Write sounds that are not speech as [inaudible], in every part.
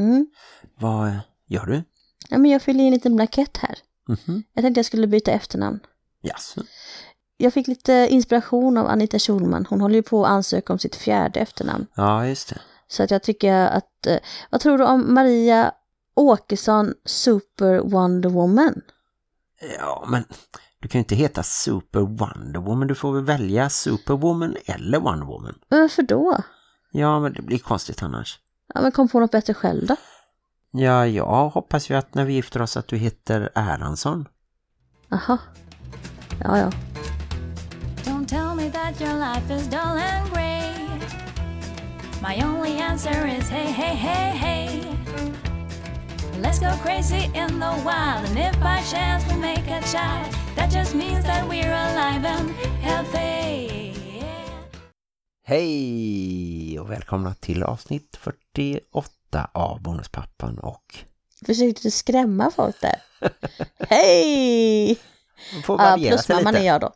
Mm. Vad gör du? Ja, men jag fyller i en liten blankett här. Mhm. Jag tänkte jag skulle byta efternamn. Jaså? Jag fick lite inspiration av Anita Schulman. Hon håller ju på att ansöka om sitt fjärde efternamn. Ja, just det. Så att jag tycker att... eh, Vad tror du om Maria Åkesson Super Wonder Woman? Ja, men du kan ju inte heta Super Wonder Woman. Du får väl välja Superwoman eller Wonder Woman. Varför då? Ja, men det blir konstigt annars. Ja, men kom på något bättre själv då. Ja, jag hoppas ju att när vi gifter oss att du heter Erlandsson. Aha. Ja, ja. Don't tell me that your life is dull and grey. My only answer is hey, hey, hey, hey. Let's go crazy in the wild, and if by chance we make a child, that just means that we're alive and healthy. Hej och välkomna till avsnitt 48 av Bonuspappan och Försökte du skrämma folk där? [laughs] Hej! Får Ja, plusmamman är jag då.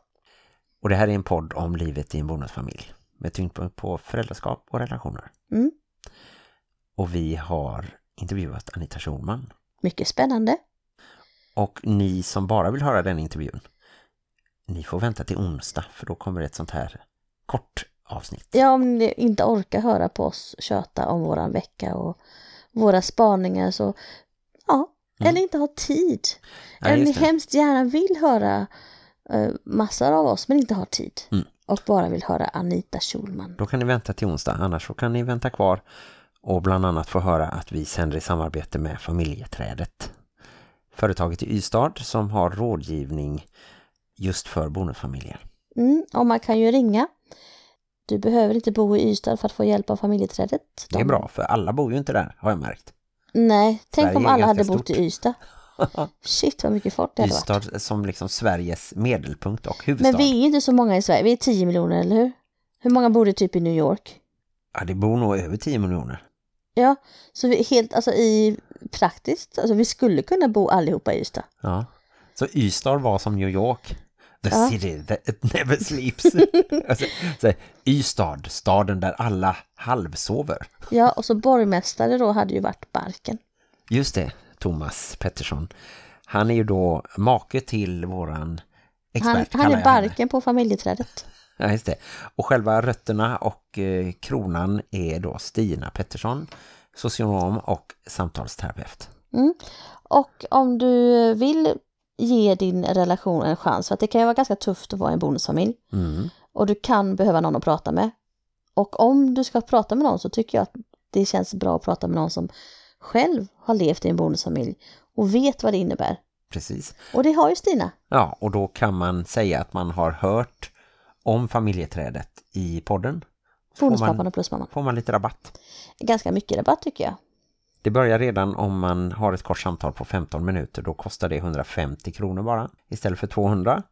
Och det här är en podd om livet i en bonusfamilj med tyngdpunkt på föräldraskap och relationer. Mm. Och vi har intervjuat Anita Schulman. Mycket spännande. Och ni som bara vill höra den intervjun, ni får vänta till onsdag för då kommer ett sånt här kort avsnitt. Ja, om ni inte orkar höra på oss köta om våran vecka och våra spaningar så ja, Mm. eller inte ha tid. Ja, eller ni hemskt gärna vill höra uh, massor av oss men inte har tid. Mm. Och bara vill höra Anita Schulman. Då kan ni vänta till onsdag, annars så kan ni vänta kvar och bland annat få höra att vi sänder i samarbete med Familjeträdet. Företaget i Ystad som har rådgivning just för bonusfamiljer. Mm, och man kan ju ringa. Du behöver inte bo i Ystad för att få hjälp av familjeträdet. Det är De- bra, för alla bor ju inte där, har jag märkt. Nej, tänk Sverige om alla hade ganska bott stort. i Ystad. [laughs] Shit vad mycket folk det hade varit. Ystad som liksom Sveriges medelpunkt och huvudstad. Men vi är inte så många i Sverige, vi är 10 miljoner, eller hur? Hur många bor det typ i New York? Ja, det bor nog över 10 miljoner. Ja, så vi helt, alltså i praktiskt, alltså vi skulle kunna bo allihopa i Ystad. Ja. Så Ystad var som New York. The Ja. city that [laughs] never sleeps. [laughs] alltså, så, Ystad, staden där alla halvsover. Ja, och så borgmästare då hade ju varit Barken. Just det, Thomas Pettersson. Han är ju då make till våran expert. Han, han är. Barken på familjeträdet. [laughs] Ja, just det. Och själva rötterna och eh, kronan är då Stina Pettersson, socionom och samtalsterapeut. Mm. Och om du vill ge din relation en chans, för att det kan ju vara ganska tufft att vara en bonusfamilj. Mm. Och du kan behöva någon att prata med. Och om du ska prata med någon så tycker jag att det känns bra att prata med någon som själv har levt i en bonusfamilj och vet vad det innebär. Precis. Och det har ju Stina. Ja, och då kan man säga att man har hört om familjeträdet i podden. Bonuspappan och plusmamman. får man lite rabatt. Ganska mycket rabatt tycker jag. Det börjar redan om man har ett kort samtal på 15 minuter. Då kostar det 150 kronor bara istället för 200.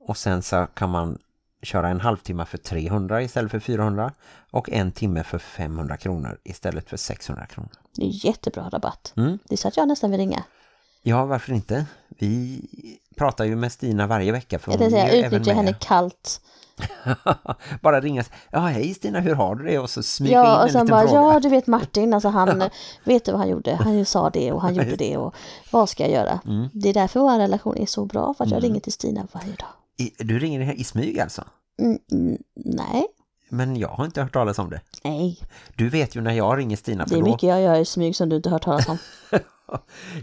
Och sen så kan man köra en halvtimme för 300 istället för 400. Och en timme för 500 kronor istället för 600 kronor. Det är jättebra rabatt. Mm. Det är så att jag nästan vill ringa. Ja, varför inte? Vi pratar ju med Stina varje vecka. För Jag tänkte säga, utnyttja henne kallt. [laughs] bara ringa. Ja, hej Stina, hur har du det? Och så smyga Ja, in och en sen liten bara, fråga. ja du vet Martin, alltså han, [laughs] vet du vad han gjorde? Han sa det och han [laughs] gjorde det och vad ska jag göra? Mm. Det är därför vår relation är så bra, för att jag ringer till Stina varje dag. I, du ringer här i smyg alltså? Mm, mm, nej, Men jag har inte hört talas om det. nej. Du vet ju när jag ringer Stina. Det är då, mycket jag gör i smyg som du inte har hört talas om.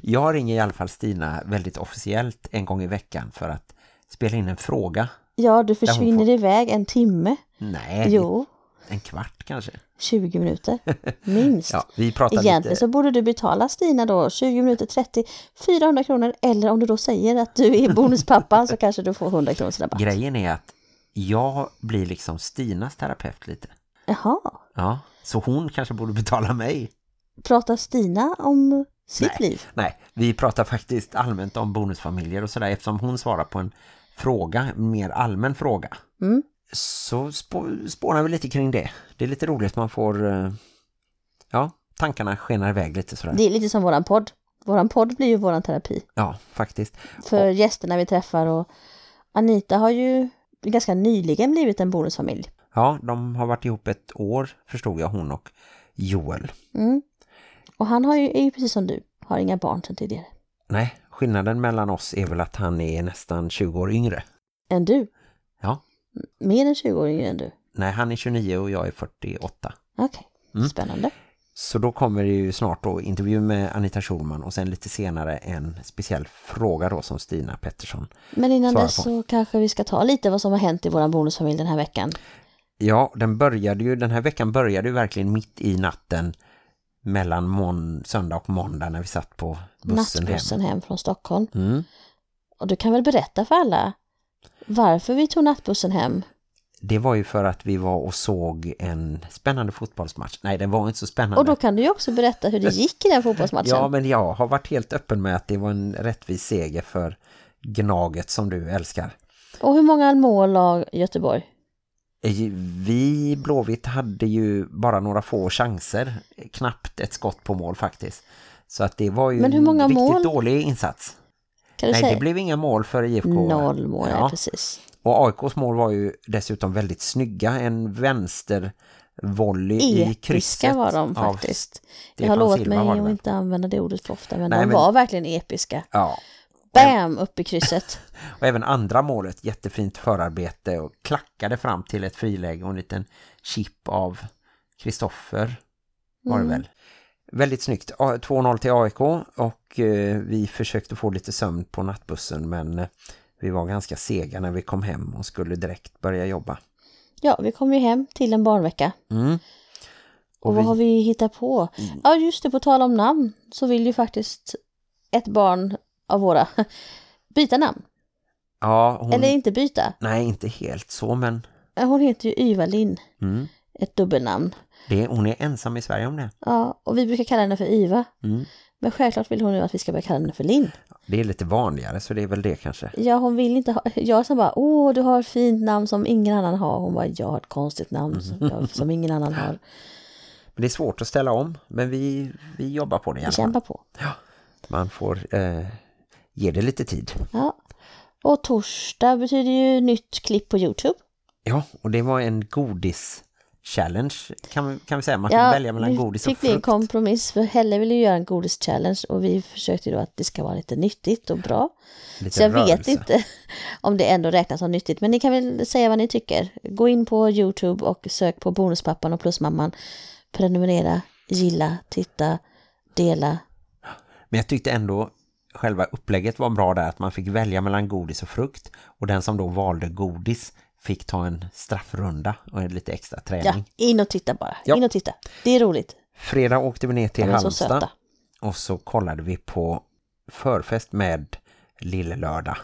Jag ringer i alla fall Stina väldigt officiellt en gång i veckan för att spela in en fråga. Ja, du försvinner får- iväg en timme. Nej, Jo, en kvart kanske. 20 minuter. [laughs] Minst. Ja, vi pratar Egentligen lite... så borde du betala Stina då 20 minuter 30, 400 kronor. Eller om du då säger att du är bonuspappa så kanske du får 100 kronors rabatt. Grejen är att jag blir liksom Stinas terapeut lite. Jaha, Ja, så hon kanske borde betala mig. pratar Stina om sitt Nej. liv? Nej, vi pratar faktiskt allmänt om bonusfamiljer och sådär eftersom hon svarar på en fråga, en mer allmän fråga. Mm. Så spå, spånar vi lite kring det. Det är lite roligt, man får... eh, Ja, tankarna skenar iväg lite sådär. Det är lite som våran podd. Våran podd blir ju våran terapi Ja, faktiskt. för gästerna vi träffar och Anita har ju ganska nyligen blivit en bonusfamilj. Ja, de har varit ihop ett år, förstod jag, hon och Joel. Mm. Och han har ju, är ju precis som du, har inga barn sedan tidigare. Nej, skillnaden mellan oss är väl att han är nästan 20 år yngre. Än du. Ja. Mer än 20 år yngre än du. Nej, han är 29 och jag är 48. Okej, Mm. spännande. Så då kommer det ju snart då intervju med Anita Schulman och sen lite senare en speciell fråga då som Stina Pettersson. Men innan dess på. så kanske vi ska ta lite vad som har hänt i vår bonusfamilj den här veckan. Ja, den började ju, den här veckan började ju verkligen mitt i natten mellan söndag och måndag när vi satt på bussen Nattbussen hem. hem från Stockholm. Mm. Och du kan väl berätta för alla varför vi tog nattbussen hem? Det var ju för att vi var och såg en spännande fotbollsmatch. Nej, den var inte så spännande. Och då kan du ju också berätta hur det gick i den fotbollsmatchen. Ja, men jag har varit helt öppen med att det var en rättvis seger för Gnaget som du älskar. Och hur många mål la Göteborg? Eh, Vi Blåvitt hade ju bara några få chanser. Knappt ett skott på mål faktiskt. Så att det var ju Men hur många en riktigt mål? dålig insats. Kan du Nej, säga? det blev inga mål för IFK. Noll mål, ja. Ja. precis. Och AIKs mål var ju dessutom väldigt snygga. En vänster volley i krysset. var de faktiskt. Jag har lovat mig att inte använda det ordet för ofta, men Nej, de men- var verkligen episka. Ja, Bam! Upp i krysset. [laughs] och även andra målet, jättefint förarbete och klackade fram till ett friläge och en liten chip av Kristoffer var det Mm. väl. Väldigt snyggt. A- 2-0 till AIK och eh, vi försökte få lite sömn på nattbussen men eh, vi var ganska sega när vi kom hem och skulle direkt börja jobba. Ja, vi kom ju hem till en barnvecka. Mm. Och, vad har vi hittat på? Ja, just det, på tal om namn så vill ju faktiskt ett barn av våra [laughs] byta namn. Ja, hon... Eller inte byta. Nej, inte helt så men Hon heter ju Yva Linn, mm. ett dubbelnamn. det, hon är ensam i Sverige om det. Ja, och vi brukar kalla henne för Yva. Mm. Men självklart vill hon nu att vi ska börja kalla henne för Linn. Det är lite vanligare så det är väl det kanske. Ja, hon vill inte ha... Jag som bara, åh, du har ett fint namn som ingen annan har. Hon bara, jag har ett konstigt namn som, jag, som ingen annan har. [laughs] Men det är svårt att ställa om men vi, vi jobbar på det Vi kämpar på. Man får eh, ge det lite tid. Ja. Och torsdag betyder ju nytt klipp på Youtube. Ja, och det var en godis challenge kan, vi- kan vi säga. Man fick Ja, välja mellan godis och fick bli en frukt. kompromiss för Helle ville ju göra en godis-challenge och vi försökte då att det ska vara lite nyttigt och bra. Lite Så jag vet rörelse. inte [laughs] om det ändå räknas som nyttigt, men ni kan väl säga vad ni tycker. Gå in på Youtube och sök på Bonuspappan och Plusmamman. Prenumerera, gilla, titta, dela. Men jag tyckte ändå själva upplägget var bra där att man fick välja mellan godis och frukt och den som då valde godis fick ta en straffrunda och en lite extra Ja, träning. in och titta bara. Ja. In och titta. Det är roligt. Fredag åkte vi ner till Halmstad och så kollade vi på förfest med Lille Lördag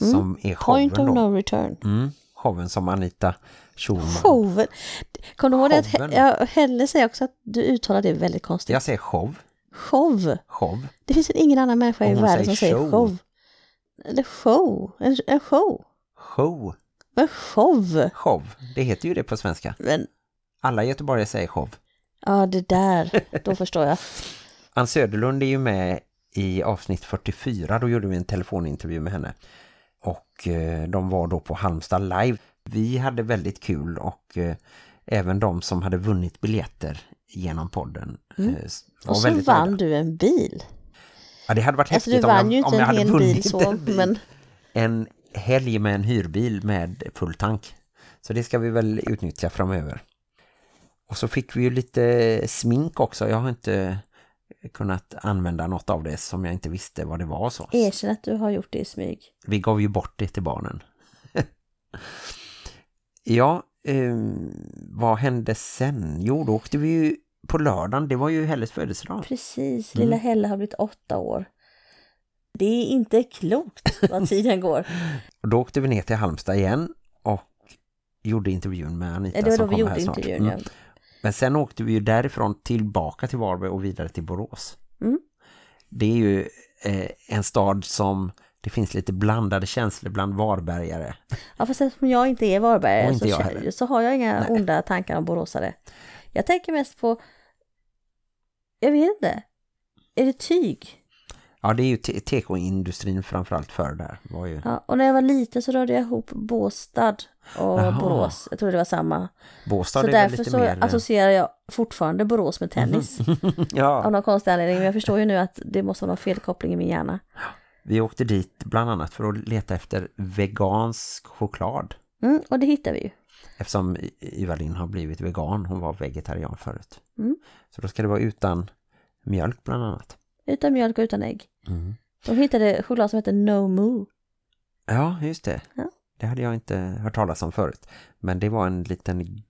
Mm. som är Point showen of då. no return. Mm, showen som Anita Schulman. Showen. Kommer du ihåg att ja, Helle säger också att du uttalar det väldigt konstigt. Jag säger show. Show. Show. Det finns ingen annan människa i världen som säger säger show. show. Eller show. En, en show. Show. Men show. Show. Det heter ju det på svenska. Men Alla göteborgare säger show. ja, det där. Då förstår jag. [laughs] Ann Söderlund är ju med i avsnitt 44. Då gjorde vi en telefonintervju med henne. Och eh, de var då på Halmstad live. Vi hade väldigt kul och eh, även de som hade vunnit biljetter genom podden eh, Mm. var Och så vann nöjda. du en bil. Ja, det hade varit Alltså häftigt om jag, ju inte om jag en hade vunnit bil så, en bil. men En helg med en hyrbil med full tank. Så det ska vi väl utnyttja framöver. Och så fick vi ju lite smink också. Jag har inte kunnat använda något av det som jag inte visste vad det var så. erkänn att du har gjort det i smyg. Vi gav ju bort det till barnen. [laughs] ja, ehm, vad hände sen? Jo, då åkte vi ju på lördagen. Det var ju Helles födelsedag. Precis, Mm. lilla Helle har blivit åtta år. Det är inte klokt vad tiden går. [laughs] Och då åkte vi ner till Halmstad igen och gjorde intervjun med Anita det var då som vi gjorde intervjun. Mm. Ja. Men sen åkte vi ju därifrån tillbaka till Varberg och vidare till Borås. Mm. Det är ju eh, en stad som det finns lite blandade känslor bland varbergare. Ja, fast eftersom jag inte är Varbergare inte så, jag så har jag inga Nej. onda tankar om boråsare. Jag tänker mest på, jag vet inte, är det tyg? Ja, det är ju te- tekoindustrin framförallt för där. Var ju... Ja, och när jag var liten så rörde jag ihop Båstad och Jaha. Borås. Jag trodde det var samma. Båstad så är därför lite så mer... eh, associerar jag fortfarande Borås med tennis. [laughs] ja, Av någon konstig anledning. Men jag förstår ju nu att det måste vara någon felkoppling i min hjärna. vi åkte dit bland annat för att leta efter vegansk choklad. Mm, och det hittar vi ju. Eftersom I- Ivalin har blivit vegan. Hon var vegetarian förut. Mm. Så då ska det vara utan mjölk bland annat. Utan mjölk och utan ägg. Mm. De hittade choklad som heter No Moo. Ja, just det. Ja. Det hade jag inte hört talas om förut. Men det var en liten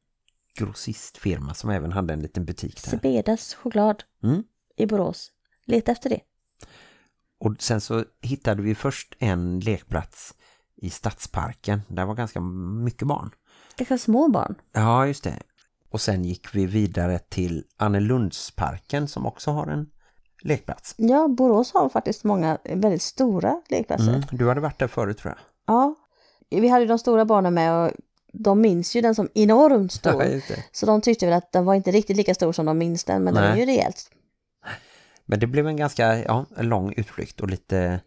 grossistfirma som även hade en liten butik där. Sebedas choklad Mm. i Borås. Leta efter det. Och sen så hittade vi först en lekplats i Stadsparken. Där var ganska mycket barn. Ganska små barn. Ja, just det. Och sen gick vi vidare till Annelundsparken som också har en lekplats. Ja, Borås har faktiskt många väldigt stora lekplatser. Mm. Du hade varit där förut tror jag. Ja, vi hade de stora barnen med och de minns ju den som enormt [laughs] stor. det. Så de tyckte väl att den var inte riktigt lika stor som de minns den, men den Nej. är ju rejält. Men det blev en ganska ja, lång utflykt och lite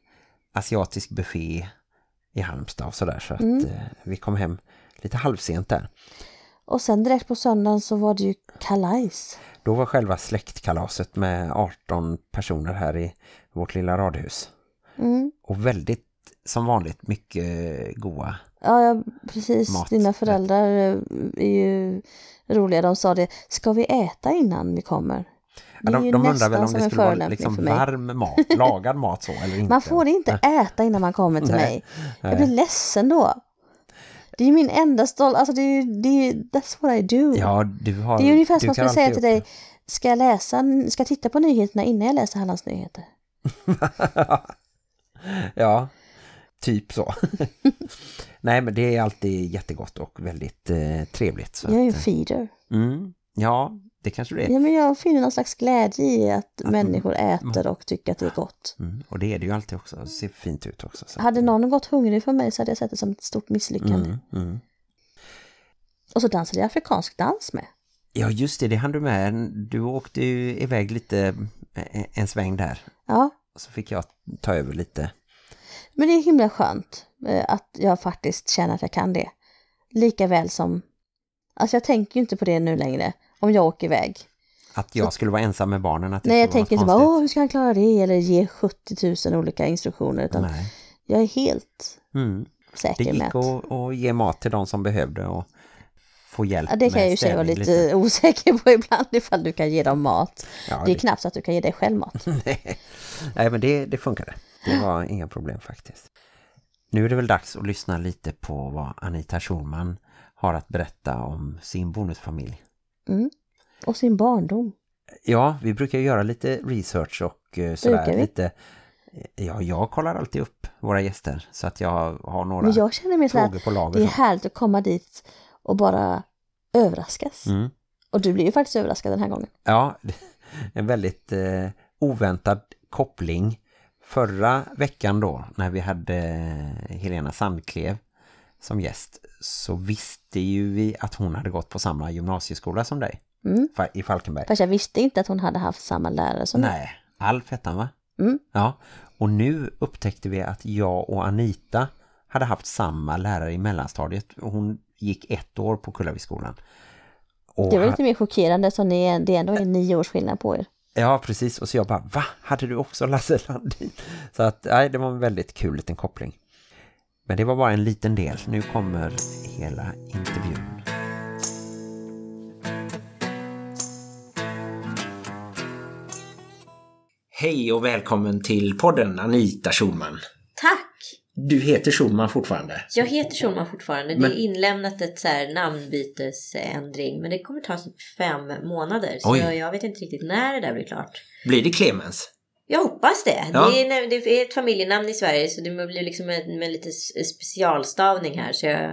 asiatisk buffé i Halmstad och sådär. Så att Mm. eh, vi kom hem lite halvsent där. Och sen direkt på söndagen så var det ju kalajs. Då var själva släktkalaset med 18 personer här i vårt lilla radhus. Mm. Och väldigt, som vanligt, mycket goa. Ja, ja, precis. Mat. Dina föräldrar eh, är ju roliga. De sa det, ska vi äta innan vi kommer? Ja, de de undrar väl om det skulle vara liksom varm mat, lagad mat så eller inte. Man får inte äta innan man kommer till Nej, mig. Jag blir ledsen då. Det är min enda stolt, alltså det är det är, that's what I do. Ja, du har... det är ungefär som att jag säga till dig, ska jag läsa, ska jag titta på nyheterna innan jag läser Hallands nyheter? [laughs] ja, typ så. [laughs] Nej, men det är alltid jättegott och väldigt eh, trevligt. Så Jag är ju en att, feeder. eh, mm, ja, det kanske det är. Ja, men jag finner någon slags glädje i att människor äter och tycker att det är gott. Mm, och det är det ju alltid också. Det ser fint ut också. Så. Hade någon gått hungrig för mig så hade jag sett det som ett stort misslyckande. Mm, mm. Och så dansade jag afrikansk dans med. Ja, just det. Det hann du med. Du åkte ju iväg lite eh, en sväng där. Ja, Och så fick jag ta över lite. men det är himla skönt eh, att jag faktiskt känner att jag kan det. Lika väl som... Alltså jag tänker ju inte på det nu längre om jag åker iväg. Att jag skulle vara ensam med barnen. Att det Nej, jag tänker inte bara, åh, hur ska han klara det? Eller ge 70 000 olika instruktioner. Utan Nej. jag är helt Mm. Det säker med gick att... att, att ge mat till de som behövde och få hjälp Ja, det kan jag ju säga vara städning lite, [laughs] osäker på ibland ifall du kan ge dem mat. Ja, det är det- knappt så att du kan ge dig själv mat. [laughs] Nej, men det, det funkade. Det var inga problem faktiskt. Nu är det väl dags att lyssna lite på vad Anita Schulman har att berätta om sin bonusfamilj. Mm. Och sin barndom. Ja, vi brukar göra lite research och eh, sådär lite... Ja, jag kollar alltid upp våra gäster så att jag har några Men jag känner mig så här, frågor på lager. det är härligt att komma dit och bara överraskas. Mm. Och du blir ju faktiskt överraskad den här gången. Ja, [laughs] en väldigt eh, oväntad koppling. Förra veckan då, när vi hade eh, Helena Sandklev som gäst, så visste ju vi att hon hade gått på samma gymnasieskola som dig Mm. i Falkenberg. Fast jag visste inte att hon hade haft samma lärare som jag. Nej, Alf hette han va? Mm. Ja, och nu upptäckte vi att jag och Anita hade haft samma lärare i mellanstadiet. Hon gick ett år på Kullaviskolan. Och Det var lite mer chockerande som ni det ändå är nio års skillnad på er. Ja, precis. Och så jag bara, va? Hade du också Lasse Landin? Så att, nej, det var en väldigt kul liten koppling. Men det var bara en liten del. Nu kommer hela intervjun. Hej och välkommen till podden Anita Schulman. Tack! Du heter Schulman fortfarande. Jag heter Schulman fortfarande. Men- Det är inlämnat ett så här namnbytesändring. Men det kommer ta fem månader. Så jag, jag vet inte riktigt när det där blir klart. Blir det Clemens? Jag hoppas det. Ja. Det, är, det är ett familjenamn i Sverige så det blir liksom med, med lite specialstavning här. Så jag,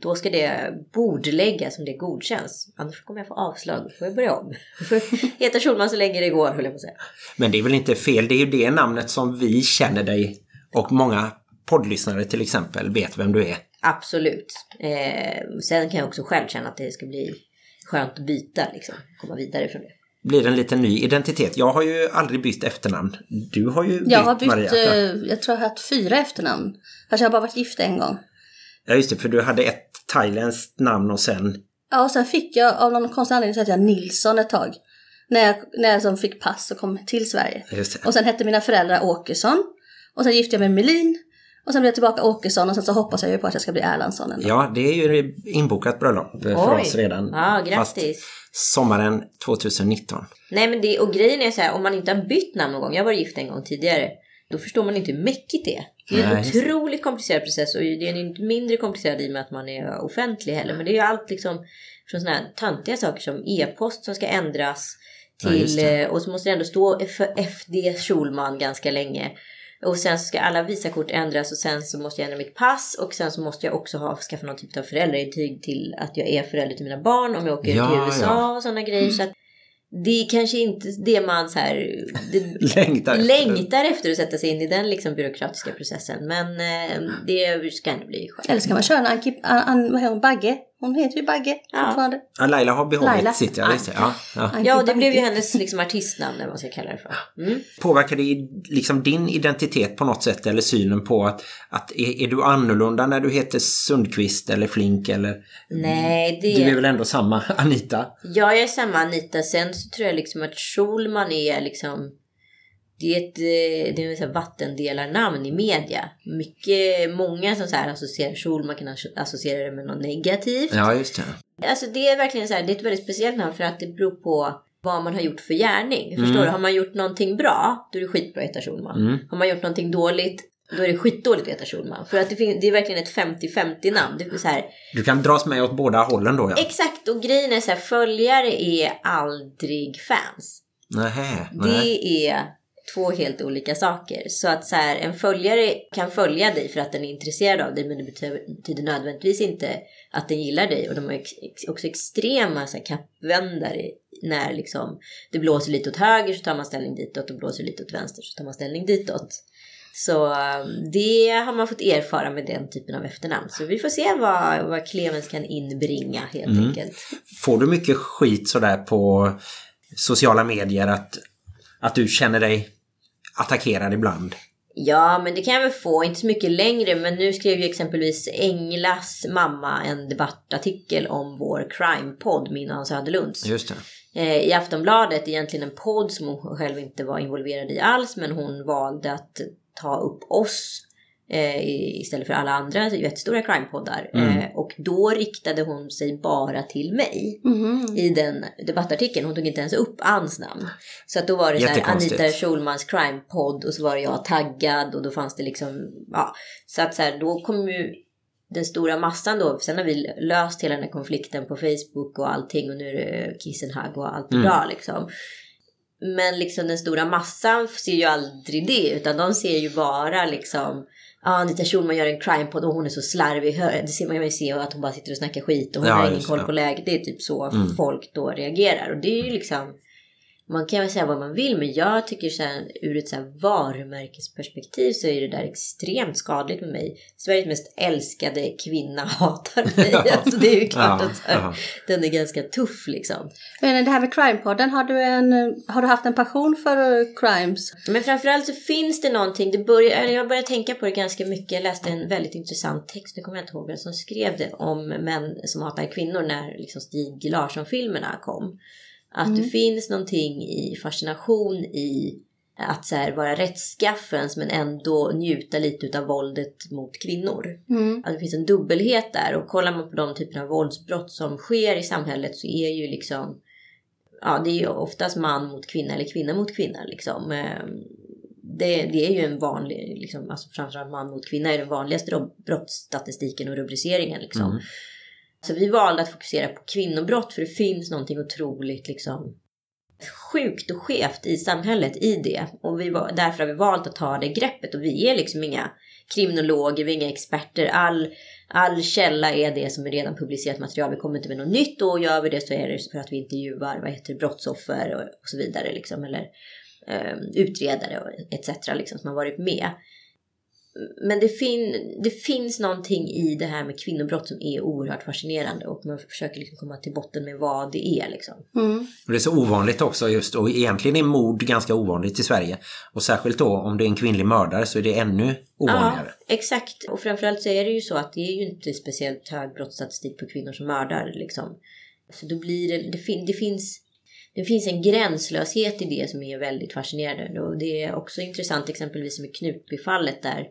då ska det bordläggas om det godkänns. Annars kommer jag få avslag. Då får jag börja om. [laughs] Får heta Schulman så länge det går, höll jag på att säga. Men det är väl inte fel. Det är ju det namnet som vi känner dig och många poddlyssnare till exempel vet vem du är. Absolut. Eh, sen kan jag också själv känna att det ska bli skönt att byta, liksom. Komma vidare från det. Blir en liten ny identitet. Jag har ju aldrig bytt efternamn. Du har ju bytt Jag har bytt, Maria. eh, jag tror jag har haft fyra efternamn. Fast jag har bara varit gift en gång. Ja just det, för du hade ett thailändskt namn och sen... Ja, och sen fick jag av någon konstig anledning så hette jag Nilsson ett tag. När jag, när jag som fick pass och kom till Sverige. Och sen hette mina föräldrar Åkesson. Och sen gifte jag mig med Melin. Och sen blev jag tillbaka Åkesson och sen så hoppas jag ju på att jag ska bli Erlandsson dag. Ja, det är ju inbokat bröllop eh, för Oj. oss redan. Ja, Fast grattis. sommaren 2019. Nej men det, och grejen är så här, om man inte har bytt namn någon gång, jag var gift en gång tidigare, då förstår man inte hur mäckigt det är. Det är en Nej, otroligt komplicerad process och det är inte mindre komplicerad i och med att man är offentlig heller. Men det är ju allt liksom från sådana här töntiga saker som e-post som ska ändras Ja, till, det. eh, och så måste det ändå stå för FD Schulman ganska länge. Och sen så ska alla visakort ändras och sen så måste jag ändra mitt pass och sen så måste jag också ha skaffa någon typ av föräldraintyg till att jag är förälder till mina barn om jag åker Ja, till USA ja. och sådana grejer. Så att det är kanske inte det man så här, det, [laughs] Längtar. längtar efter att sätta sig in i den liksom byråkratiska processen. Men eh, det ska ändå bli skönt. Eller ska man köra en vad heter hon, Bagge? Hon heter ju Bagge Ja. fortfarande. Ja, Laila har behållit Laila. sitt, ja, det. Ja, ja. Ja, det blev ju hennes liksom, artistnamn eller vad man ska kalla det för. Mm. Påverkar det liksom din identitet på något sätt eller synen på att, att är, är du annorlunda när du heter Sundqvist eller Flink eller... Nej, det... Du är väl ändå samma Anita? Ja, jag är samma Anita. Sen så tror jag liksom att Schulman är liksom... Det är ett, eh, det är så här vattendelarnamn i media. Mycket, många som så här associerar Schulman kan asso- associera det med något negativt. Ja, just det. Alltså det är verkligen så här, det är ett väldigt speciellt namn för att det beror på vad man har gjort för gärning. Mm. Förstår du? Har man gjort någonting bra, då är det skitbra att heta Schulman. Mm. Har man gjort någonting dåligt, då är det skitdåligt att heta Schulman. För att det, fin- det är verkligen ett 50-50 namn. Det är så här, Du kan dras med åt båda hållen då ja. Exakt, och grejen är så här, följare är aldrig fans. Nähä. Det är två helt olika saker. Så att så här, en följare kan följa dig för att den är intresserad av dig men det betyder, betyder nödvändigtvis inte att den gillar dig. Och de är också extrema så här, kappvändare när liksom, det blåser lite åt höger så tar man ställning ditåt och blåser lite åt vänster så tar man ställning ditåt. Så um, det har man fått erfara med den typen av efternamn. Så vi får se vad, vad Clemens kan inbringa helt Mm. enkelt. Får du mycket skit sådär på sociala medier att, att du känner dig attackerad ibland? Ja, men det kan jag väl få. Inte så mycket längre, men nu skrev ju exempelvis Englas mamma en debattartikel om vår crime-podd, min och Hans Söderlunds. Just det. Eh, I Aftonbladet, egentligen en podd som hon själv inte var involverad i alls, men hon valde att ta upp oss eh, istället för alla andra jättestora crime-poddar. Mm. Eh, och då riktade hon sig bara till mig Mhm. i den debattartikeln. Hon tog inte ens upp Anns namn. Så att då var det så här. Anita Schulmans crime-podd och så var jag taggad och då fanns det liksom, ja. Så att så här, då kom ju den stora massan då, sen har vi löst hela den här konflikten på Facebook och allting och nu är det Kissenhag och allt Mm. bra liksom. Men liksom den stora massan ser ju aldrig det utan de ser ju bara liksom Ja, Anita Schulman gör en crime-podd och hon är så slarvig. Det ser man ju se att hon bara sitter och snackar skit och hon Ja, har ingen koll på läget. Det är typ så Mm. folk då reagerar. Och det är ju liksom... Man kan väl säga vad man vill men jag tycker så här, ur ett så här varumärkesperspektiv så är det där extremt skadligt med mig. Sveriges mest älskade kvinna [laughs] hatar mig. alltså det är ju klart Ja, att så här, ja. den är ganska tuff liksom. Men det här med crime-podden, har du, en, har du haft en passion för crimes? Men framförallt så finns det någonting, det börjar, jag började tänka på det ganska mycket. Jag läste en väldigt intressant text, nu kommer jag inte ihåg vem som skrev det, om män som hatar kvinnor när liksom Stig Larsson-filmerna kom. Att det finns någonting i fascination i att så vara rättskaffens men ändå njuta lite av våldet mot kvinnor. Mm. Att det finns en dubbelhet där och kollar man på de typerna av våldsbrott som sker i samhället så är ju liksom Ja, det är ju oftast man mot kvinna eller kvinna mot kvinna liksom. Ehm, Det, det är ju en vanlig, liksom, alltså framförallt man mot kvinna är den vanligaste ro- brottsstatistiken och rubriceringen liksom. Mm. Så vi valde att fokusera på kvinnobrott för det finns någonting otroligt liksom sjukt och skevt i samhället i det. Och vi var, därför har vi valt att ta det greppet och vi är liksom inga kriminologer, vi är inga experter. All, all källa är det som är redan publicerat material. Vi kommer inte med något nytt och gör vi det så är det för att vi intervjuar vad heter brottsoffer och, och så vidare. Liksom, eller eh, utredare och etc. Liksom, som har varit med men det, fin, det finns någonting i det här med kvinnobrott som är oerhört fascinerande och man försöker liksom komma till botten med vad det är. Liksom. Mm. Och det är så ovanligt också just och egentligen är mord ganska ovanligt i Sverige. Och särskilt då om det är en kvinnlig mördare så är det ännu ovanligare. Ja, exakt. Och framförallt så är det ju så att det är ju inte speciellt hög brottsstatistik på kvinnor som mördar. Liksom. Så då blir det, det, fin, det finns det finns en gränslöshet i det som är väldigt fascinerande. Och det är också intressant exempelvis med Knutbyfallet där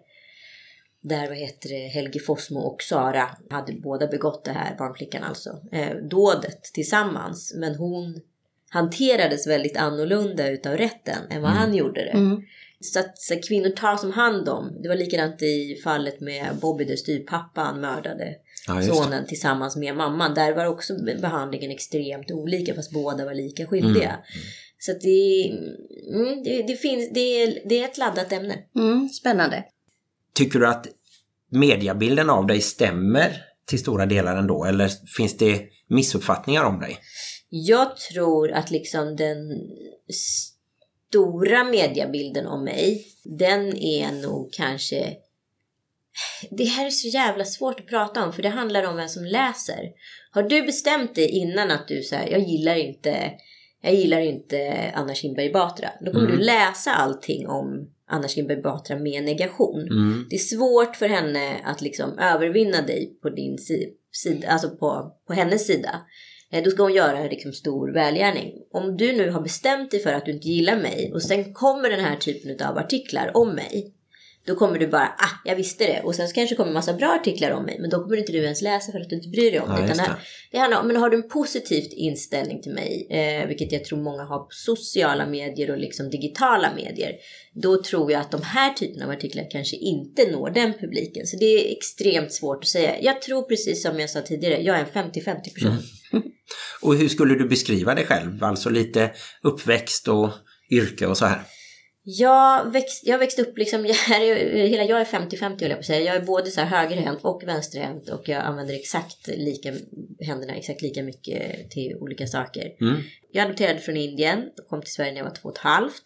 där vad heter det, Helge Fossmo och Sara hade båda begått det här, barnflickan alltså, eh, dådet tillsammans. Men hon hanterades väldigt annorlunda utav rätten än vad han gjorde det. Mm. Så att så kvinnor tas om hand om. Det var likadant i fallet med Bobby där styvpappan mördade Ja, sonen tillsammans med mamman. Där var också behandlingen extremt olika fast båda var lika skyldiga. Så att det, mm, det, det, finns, det, det är ett laddat ämne. Mm, spännande. Tycker du att mediabilden av dig stämmer till stora delar ändå? Eller finns det missuppfattningar om dig? Jag tror att liksom den stora mediebilden om mig, den är nog kanske... Det här är så jävla svårt att prata om för det handlar om vem som läser. Har du bestämt dig innan att du säger jag gillar inte jag gillar inte Anna Kinberg Batra. Då kommer Mm. du läsa allting om Anna Kinberg Batra med negation. Mm. Det är svårt för henne att liksom övervinna dig på din si- sida, alltså på, på hennes sida. Eh, Då ska hon göra en liksom stor välgärning. Om du nu har bestämt dig för att du inte gillar mig och sen kommer den här typen av artiklar om mig. Då kommer du bara, ah, jag visste det. Och sen så kanske det kommer en massa bra artiklar om mig. Men då kommer inte du ens läsa för att du inte bryr dig om Ja, det. Utan det, det. handlar om, men har du en positiv inställning till mig, eh, vilket jag tror många har på sociala medier och liksom digitala medier. Då tror jag att de här typerna av artiklar kanske inte når den publiken. Så det är extremt svårt att säga. Jag tror precis som jag sa tidigare, jag är en 50-50 person. Och hur skulle du beskriva dig själv? Alltså lite uppväxt och yrke och så här. Jag, växt, jag växte upp liksom, [laughs] jag är, hela jag är 50-50 höll jag på att säga. Jag är både så här högerhänt och vänsterhänt och jag använder exakt lika, händerna exakt lika mycket till olika saker. Mm. Jag adopterade från Indien och kom till Sverige när jag var två och ett halvt.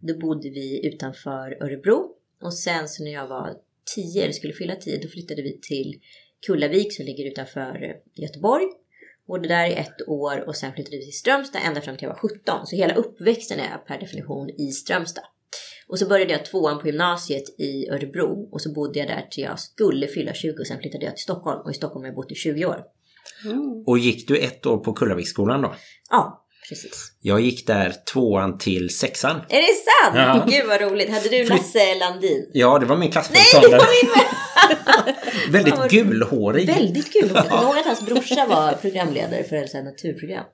Då bodde vi utanför Örebro. Och sen så när jag var tio, eller skulle fylla tio, då flyttade vi till Kullavik som ligger utanför Göteborg. Bodde där i ett år och sen flyttade vi till Strömstad ända fram till jag var 17. Så hela uppväxten är per definition i Strömstad. Och så började jag tvåan på gymnasiet i Örebro och så bodde jag där till jag skulle fylla 20 och sen flyttade jag till Stockholm och i Stockholm har jag bott i 20 år. Mm. Och gick du ett år på Kullaviksskolan då? Ja, precis. Jag gick där tvåan till sexan. Är det sant? Ja. Gud vad roligt. Hade du Lasse Landin? Ja, det var min Nej, det klassföreståndare. var min med! [laughs] Väldigt vad- gulhårig. Väldigt kul. Jag [laughs] kommer att hans brorsa var programledare för ett naturprogram.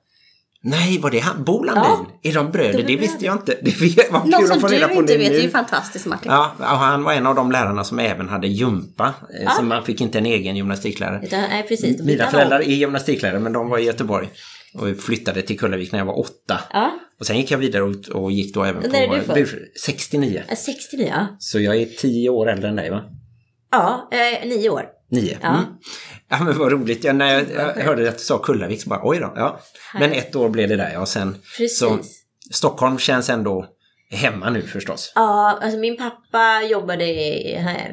Nej, var det han? Bo Landin? Ja. Är de bröder? Det visste jag inte. Det var kul som att få reda du på inte det vet, det är ju fantastiskt Martin. Ja, och han var en av de lärarna som även hade gympa. eh, Ja. Så man fick inte en egen gymnastiklärare. Utan, nej, precis. Mina föräldrar är gymnastiklärare men de var i Göteborg. Och flyttade till Kullavik när jag var åtta. Ja, Och sen gick jag vidare och, och gick då även När är på... du född? bur- 69. ja, 69 ja. Så jag är tio år äldre än dig va? Ja, eh, nio år. Nio. Ja. Mm. Ja men vad roligt. Ja, när jag, jag hörde att du sa Kullavik så bara oj då. Ja. Men ett år blev det där ja. Sen Precis. så Stockholm känns ändå hemma nu förstås. Ja, alltså min pappa jobbade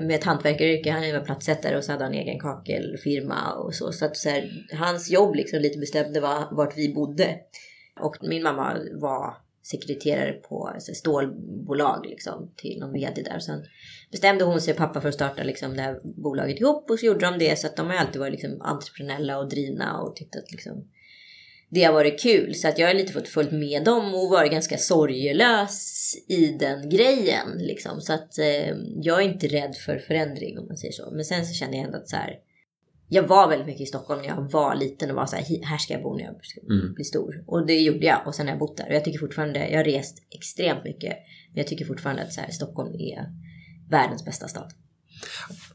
med ett hantverkaryrke. Han var plattsättare och så hade han egen kakelfirma och så. Så att så här, hans jobb liksom lite bestämde var, vart vi bodde. Och min mamma var sekreterare på så här, stålbolag liksom till någon vd där. Och sen bestämde hon sig och pappa för att starta liksom det här bolaget ihop och så gjorde de det. Så att de har alltid varit liksom entreprenöriella och drivna och tyckt att liksom det har varit kul. Så att jag har lite fått följt med dem och varit ganska sorgelös i den grejen. Liksom. Så att eh, jag är inte rädd för förändring om man säger så. Men sen så känner jag ändå att så här. Jag var väldigt mycket i Stockholm när jag var liten och var så här, "Hi- här ska jag bo när jag ska Mm. stor. Och det gjorde jag och sen har jag bott där. Och jag tycker fortfarande, jag har rest extremt mycket. Men jag tycker fortfarande att så här, Stockholm är världens bästa stad.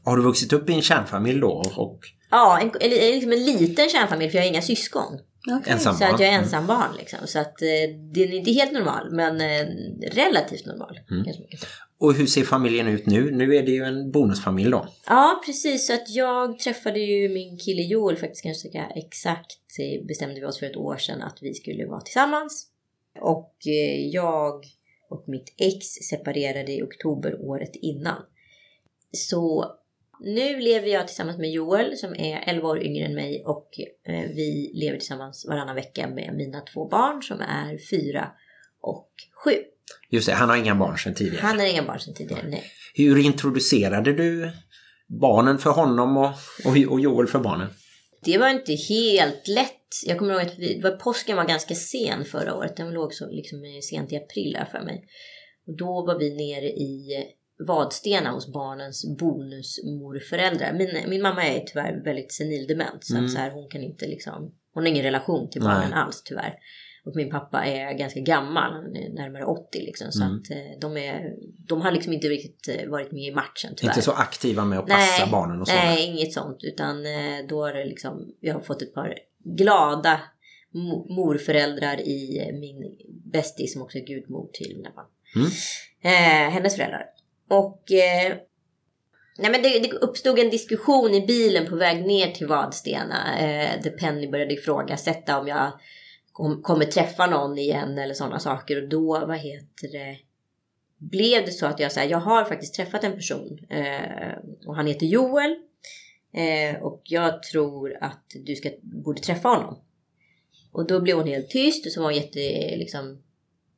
Har du vuxit upp i en kärnfamilj då? Och Ja, en, eller, liksom en liten kärnfamilj för jag har inga syskon. Okej. ensam Så att barn? jag är ensam barn liksom. Så att eh, det är inte helt normal, men eh, relativt normal. Mm. kanske. Och hur ser familjen ut nu? Nu är det ju en bonusfamilj då. Ja, precis. Så att jag träffade ju min kille Joel faktiskt ganska exakt. eh, Bestämde vi oss för ett år sedan att vi skulle vara tillsammans. Och eh, jag och mitt ex separerade i oktober året innan. Så nu lever jag tillsammans med Joel som är 11 år yngre än mig och eh, vi lever tillsammans varannan vecka med mina två barn som är 4 och 7. Just det, han har inga barn sedan tidigare. Han har inga barn sedan tidigare, nej. Hur introducerade du barnen för honom och, och, och Joel för barnen? Det var inte helt lätt. Jag kommer ihåg att vi, var, påsken var ganska sen förra året. Den låg så liksom sent i april här för mig. Och då var vi nere i Vadstena hos barnens bonusmorföräldrar. Min, min mamma är tyvärr väldigt senildement. Så, Mm. att så här, hon kan inte liksom, hon har ingen relation till barnen Nej. alls tyvärr. Och min pappa är ganska gammal, han är närmare 80 liksom. Så Mm. att eh, de, är, de har liksom inte riktigt eh, varit med i matchen tyvärr. Inte så aktiva med att passa barnen och så. Nej, inget sånt. Utan eh, då har det liksom, jag har fått ett par glada mo- morföräldrar i min bästis som också är gudmor till mina barn. Mm. Eh, hennes föräldrar. Och eh, nej men det, det uppstod en diskussion i bilen på väg ner till Vadstena. Eh, där Penny började ifrågasätta om jag kom, kommer träffa någon igen eller sådana saker. Och då, vad heter det? blev det så att jag sa jag har faktiskt träffat en person eh, och han heter Joel eh, och jag tror att du ska, borde träffa honom. Och då blev hon helt tyst och så var hon jätte liksom,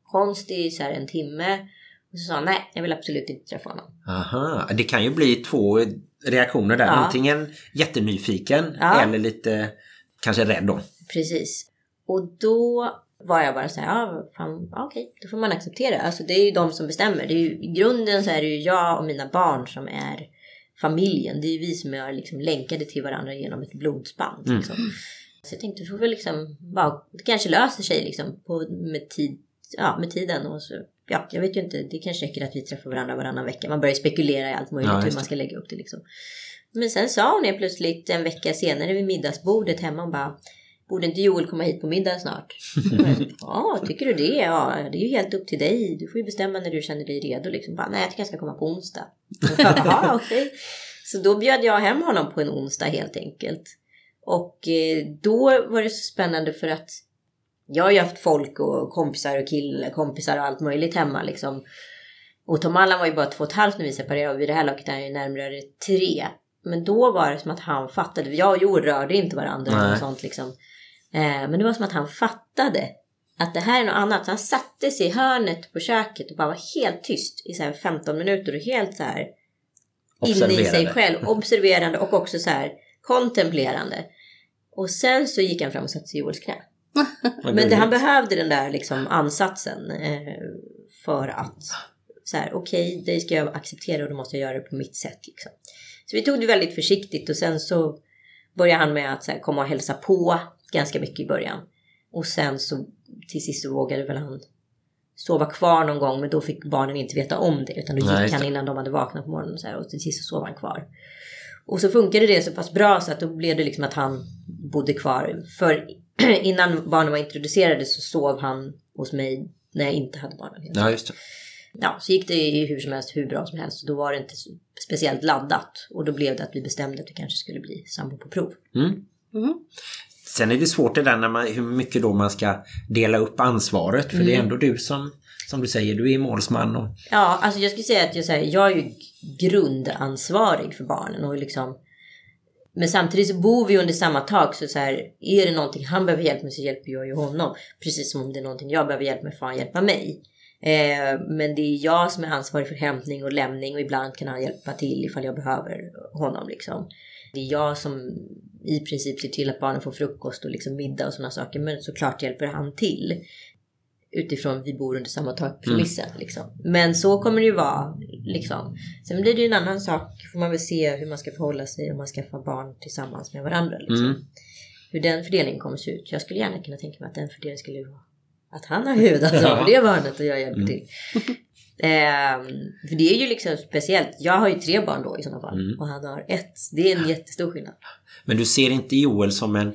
konstig så här en timme. Och så sa hon nej, jag vill absolut inte träffa honom. Aha, det kan ju bli två reaktioner där. Ja. Antingen jättenyfiken Ja. eller lite kanske rädd då. Precis. Och då var jag bara så här, ja, fan, ja, okej, då får man acceptera. Alltså det är ju de som bestämmer. Det är ju, I grunden så är det ju jag och mina barn som är familjen. Det är ju vi som är liksom länkade till varandra genom ett blodsband. Mm. Liksom. Så jag tänkte, får väl liksom, bara, det kanske löser sig liksom på, med, tid, ja, med tiden. Och så, ja, jag vet ju inte, det kanske räcker att vi träffar varandra varannan vecka. Man börjar spekulera i allt möjligt Ja, hur man ska lägga upp det liksom. Men sen sa hon helt plötsligt en vecka senare vid middagsbordet hemma, hon bara Borde inte Joel komma hit på middag snart? [laughs] ja, tycker du det? Ja, det är ju helt upp till dig. Du får ju bestämma när du känner dig redo. Liksom. Bara, Nej, jag tycker jag ska komma på onsdag. Jaha, [laughs] okej. Så då bjöd jag hem honom på en onsdag helt enkelt. Och eh, då var det så spännande för att jag har ju haft folk och kompisar och killkompisar och allt möjligt hemma liksom. Och Tom Allan var ju bara två och ett halvt när vi separerade och vid det här laget är han ju närmare tre. Men då var det som att han fattade. Jag och Joel rörde inte varandra Nej. och sånt liksom. Eh, men det var som att han fattade att det här är något annat. Så han satte sig i hörnet på köket och bara var helt tyst i så här 15 minuter och helt så här inne i sig själv. Observerande och också så här kontemplerande. Och sen så gick han fram och satte sig i Joels knä. Men det, han behövde den där liksom ansatsen eh, för att så här, okej, det ska jag acceptera och då måste jag göra det på mitt sätt. Liksom. Så vi tog det väldigt försiktigt och sen så började han med att så här, komma och hälsa på ganska mycket i början. Och sen så till sist så vågade väl han sova kvar någon gång men då fick barnen inte veta om det utan då Nej, gick just han innan de hade vaknat på morgonen och, så här, och till sist så sov han kvar. Och så funkade det så pass bra så att då blev det liksom att han bodde kvar. För [clears throat] innan barnen var introducerade så sov han hos mig när jag inte hade barnen. Ja, just det. Ja, så gick det ju hur som helst, hur bra som helst. Då var det inte speciellt laddat. Och då blev det att vi bestämde att det kanske skulle bli sambo på prov. Mm. Mm. Sen är det svårt det där när man, hur mycket då man ska dela upp ansvaret. För Mm. det är ändå du som, som du säger, du är målsman. Och, Ja, alltså jag skulle säga att jag, så här, jag är ju grundansvarig för barnen och liksom men samtidigt så bor vi under samma tak så, så här, är det någonting han behöver hjälp med så hjälper jag ju honom. Precis som om det är någonting jag behöver hjälp med får han hjälpa mig. Eh, men det är jag som är ansvarig för hämtning och lämning och ibland kan han hjälpa till ifall jag behöver honom liksom. Det är jag som i princip ser till att barnen får frukost och liksom middag och sådana saker. Men såklart hjälper han till. Utifrån vi bor under samma takpremissen. Liksom. Men så kommer det ju vara. Liksom. Sen blir det ju en annan sak. Får man väl se hur man ska förhålla sig om man skaffar barn tillsammans med varandra. Liksom. Mm. Hur den fördelningen kommer se ut. Jag skulle gärna kunna tänka mig att den fördelningen skulle vara att han har huvudansvar för [laughs] det barnet och jag hjälper Mm. till. Ehm, för det är ju liksom speciellt. Jag har ju tre barn då i sådana fall. Mm. Och han har ett. Det är en jättestor skillnad. Men du ser inte Joel som en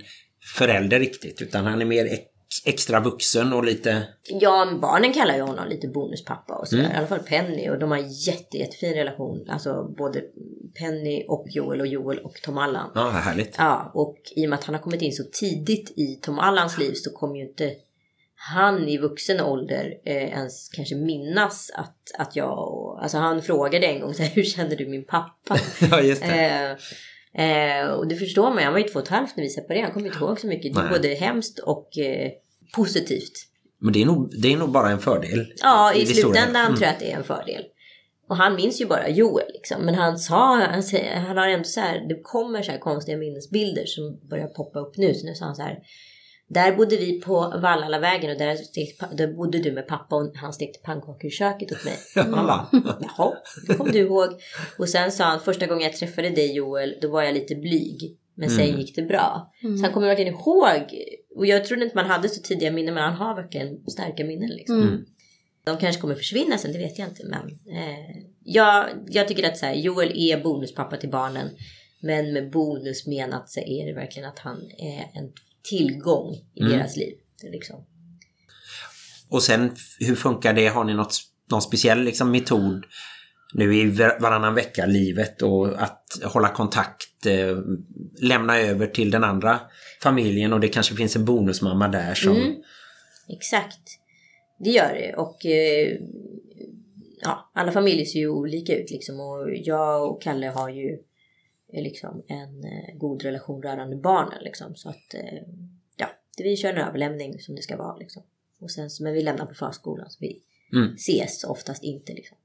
förälder riktigt. Utan han är mer ex, extra vuxen och lite... Ja, barnen kallar ju honom lite bonuspappa och sådär. Mm. I alla fall Penny. Och de har en jätte, jättefin relation. Alltså både Penny och Joel och Joel och Tom Allan. Ja, vad härligt. Ja, och i och med att han har kommit in så tidigt i Tom Allans liv så kommer ju inte han i vuxen ålder eh, ens kanske minnas att, att jag och, alltså han frågade en gång så här, hur känner du min pappa? [laughs] Ja, just det. Eh, eh, och det förstår man han var ju två och ett halvt när vi separerade. Han kommer inte ihåg så mycket. Det är både hemskt och eh, positivt. Men det är, nog, det är nog bara en fördel. Ja, i stora slutändan hela. tror jag att det är en fördel. Och han minns ju bara Joel liksom. Men han sa, han, han har ändå så här, det kommer så här konstiga minnesbilder som börjar poppa upp nu. Så nu sa han så här. Där bodde vi på Vallalavägen och där, stekte, där bodde du med pappa och han stekte pannkakor i köket åt mig. [laughs] Ja. Jaha, det kommer du ihåg. Och sen sa han, första gången jag träffade dig Joel, då var jag lite blyg. Men sen Mm. gick det bra. Så han kommer verkligen ihåg. Och jag trodde inte man hade så tidiga minnen, men han har verkligen starka minnen. Liksom. Mm. De kanske kommer försvinna sen, det vet jag inte. Men eh, jag, jag tycker att så här, Joel är bonuspappa till barnen. Men med bonus menat så är det verkligen att han är en tillgång i Mm. deras liv. Liksom. Och sen hur funkar det? Har ni något, någon speciell liksom, metod nu i var- varannan vecka-livet och att hålla kontakt, eh, lämna över till den andra familjen och det kanske finns en bonusmamma där som... Mm. Exakt. Det gör det. Och eh, ja, alla familjer ser ju olika ut liksom. Och jag och Kalle har ju liksom en eh, god relation rörande barnen liksom. Så att eh, ja, vi kör en överlämning som det ska vara liksom. Och sen men vi lämnar på förskolan så vi Mm. ses oftast inte liksom.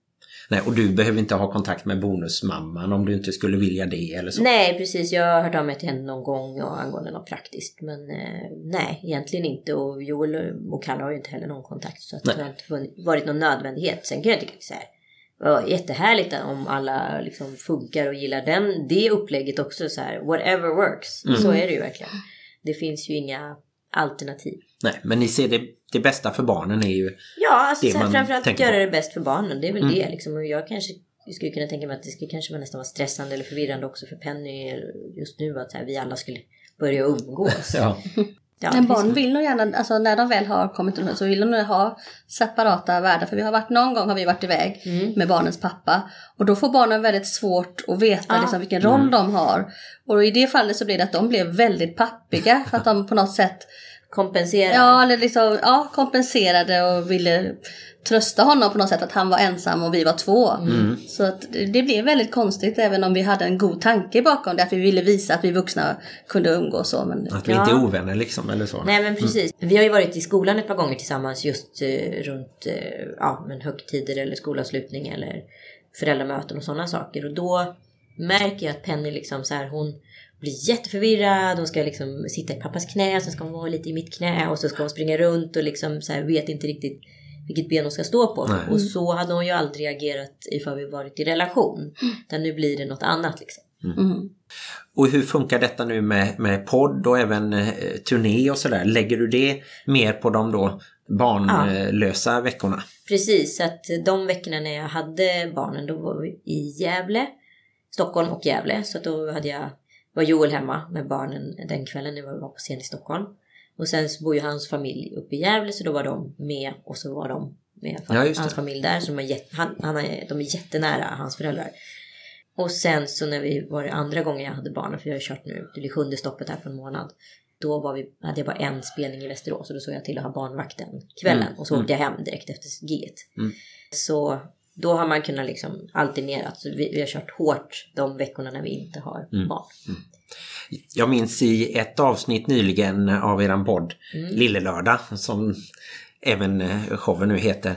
Nej, och du behöver inte ha kontakt med bonusmamman om du inte skulle vilja det eller så. Nej precis, jag har hört av mig till henne någon gång och angående något praktiskt. Men eh, nej, egentligen inte. Och Joel och Kalle har ju inte heller någon kontakt. Så att det har inte varit någon nödvändighet. Sen kan jag tycka så här. Var jättehärligt om alla liksom funkar och gillar den, det upplägget också. Så här, whatever works. Mm. Så är det ju verkligen. Det finns ju inga alternativ. Nej, men ni ser det, det bästa för barnen är ju... Ja, alltså Det så här, man framförallt att göra på. det bäst för barnen. Det är väl Mm. det liksom. Och jag kanske skulle kunna tänka mig att det skulle kanske vara nästan vara stressande eller förvirrande också för Penny just nu att här, vi alla skulle börja umgås. [laughs] Ja. Ja, Men barn vill nog gärna, alltså när de väl har kommit till så vill de nog ha separata världar. För vi har varit, någon gång har vi varit iväg Mm. med barnens pappa. Och då får barnen väldigt svårt att veta Ja. liksom, vilken roll de har. Och i det fallet så blir det att de blev väldigt pappiga. [laughs] För att de på något sätt Kompensera. ja, eller liksom, ja, kompenserade och ville trösta honom på något sätt att han var ensam och vi var två. Mm. Så att det blev väldigt konstigt även om vi hade en god tanke bakom det. Att vi ville visa att vi vuxna kunde umgås så. Men Att vi Ja. inte är ovänner liksom eller så. Nej men precis. Vi har ju varit i skolan ett par gånger tillsammans just eh, runt eh, ja, men högtider eller skolavslutning eller föräldramöten och sådana saker. Och då märker jag att Penny liksom så här, hon blir jätteförvirrad. Hon ska liksom sitta i pappas knä, sen ska hon vara lite i mitt knä och så ska hon springa runt och liksom så här, vet inte riktigt vilket ben hon ska stå på. Nej. Och så hade hon ju aldrig agerat ifall vi varit i relation. Utan nu blir det något annat liksom. mm. Och hur funkar detta nu med, med podd och även eh, turné och sådär? Lägger du det mer på de då barnlösa veckorna? Precis, så att de veckorna när jag hade barnen då var vi i Gävle, Stockholm och Gävle. Så att då hade jag, var Joel hemma med barnen den kvällen när vi var på scen i Stockholm. Och sen så bor ju hans familj uppe i Gävle så då var de med och så var de med Ja, hans familj där. Så de är, han, han är, de är jättenära hans föräldrar. Och sen så när vi var det andra gången jag hade barnen, för jag har kört nu, det blir sjunde stoppet här på en månad. Då var vi, hade jag bara en spelning i Västerås och då såg jag till att ha barnvakten kvällen. Mm, Och så åkte jag hem direkt efter giget. Mm. Så då har man kunnat liksom alternera. Så vi, vi har kört hårt de veckorna när vi inte har Mm. barn. Jag minns i ett avsnitt nyligen av eran podd, Mm. Lillelördag, som även eh, showen nu heter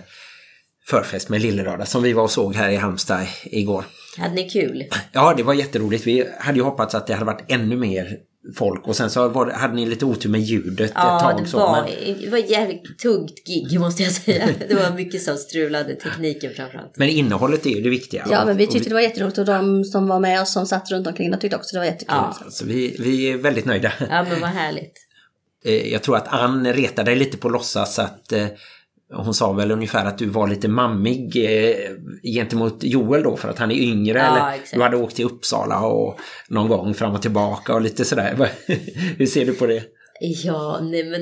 Förfest med Lillelördag, som vi var och såg här i Halmstad igår. Hade ni kul? Ja, det var jätteroligt. Vi hade ju hoppats att det hade varit ännu mer folk och sen så var, hade ni lite otur med ljudet ett Ja, tag. det så, var, men, det var ett jävligt tungt gig måste jag säga. [laughs] Det var mycket som strulade, tekniken framförallt. men innehållet är ju det viktiga. Ja, men vi tyckte det var jätteroligt och de som var med oss som satt runt omkring de tyckte också det var jättekul. Ja. Så vi, vi är väldigt nöjda. Ja men vad härligt. [laughs] Eh, Jag tror att Ann retade dig lite på låtsas att eh, hon sa väl ungefär att du var lite mammig eh, gentemot Joel då för att han är yngre. Ja, eller exakt. du hade åkt till Uppsala och någon gång fram och tillbaka och lite sådär. [laughs] Hur ser du på det? Ja, nej men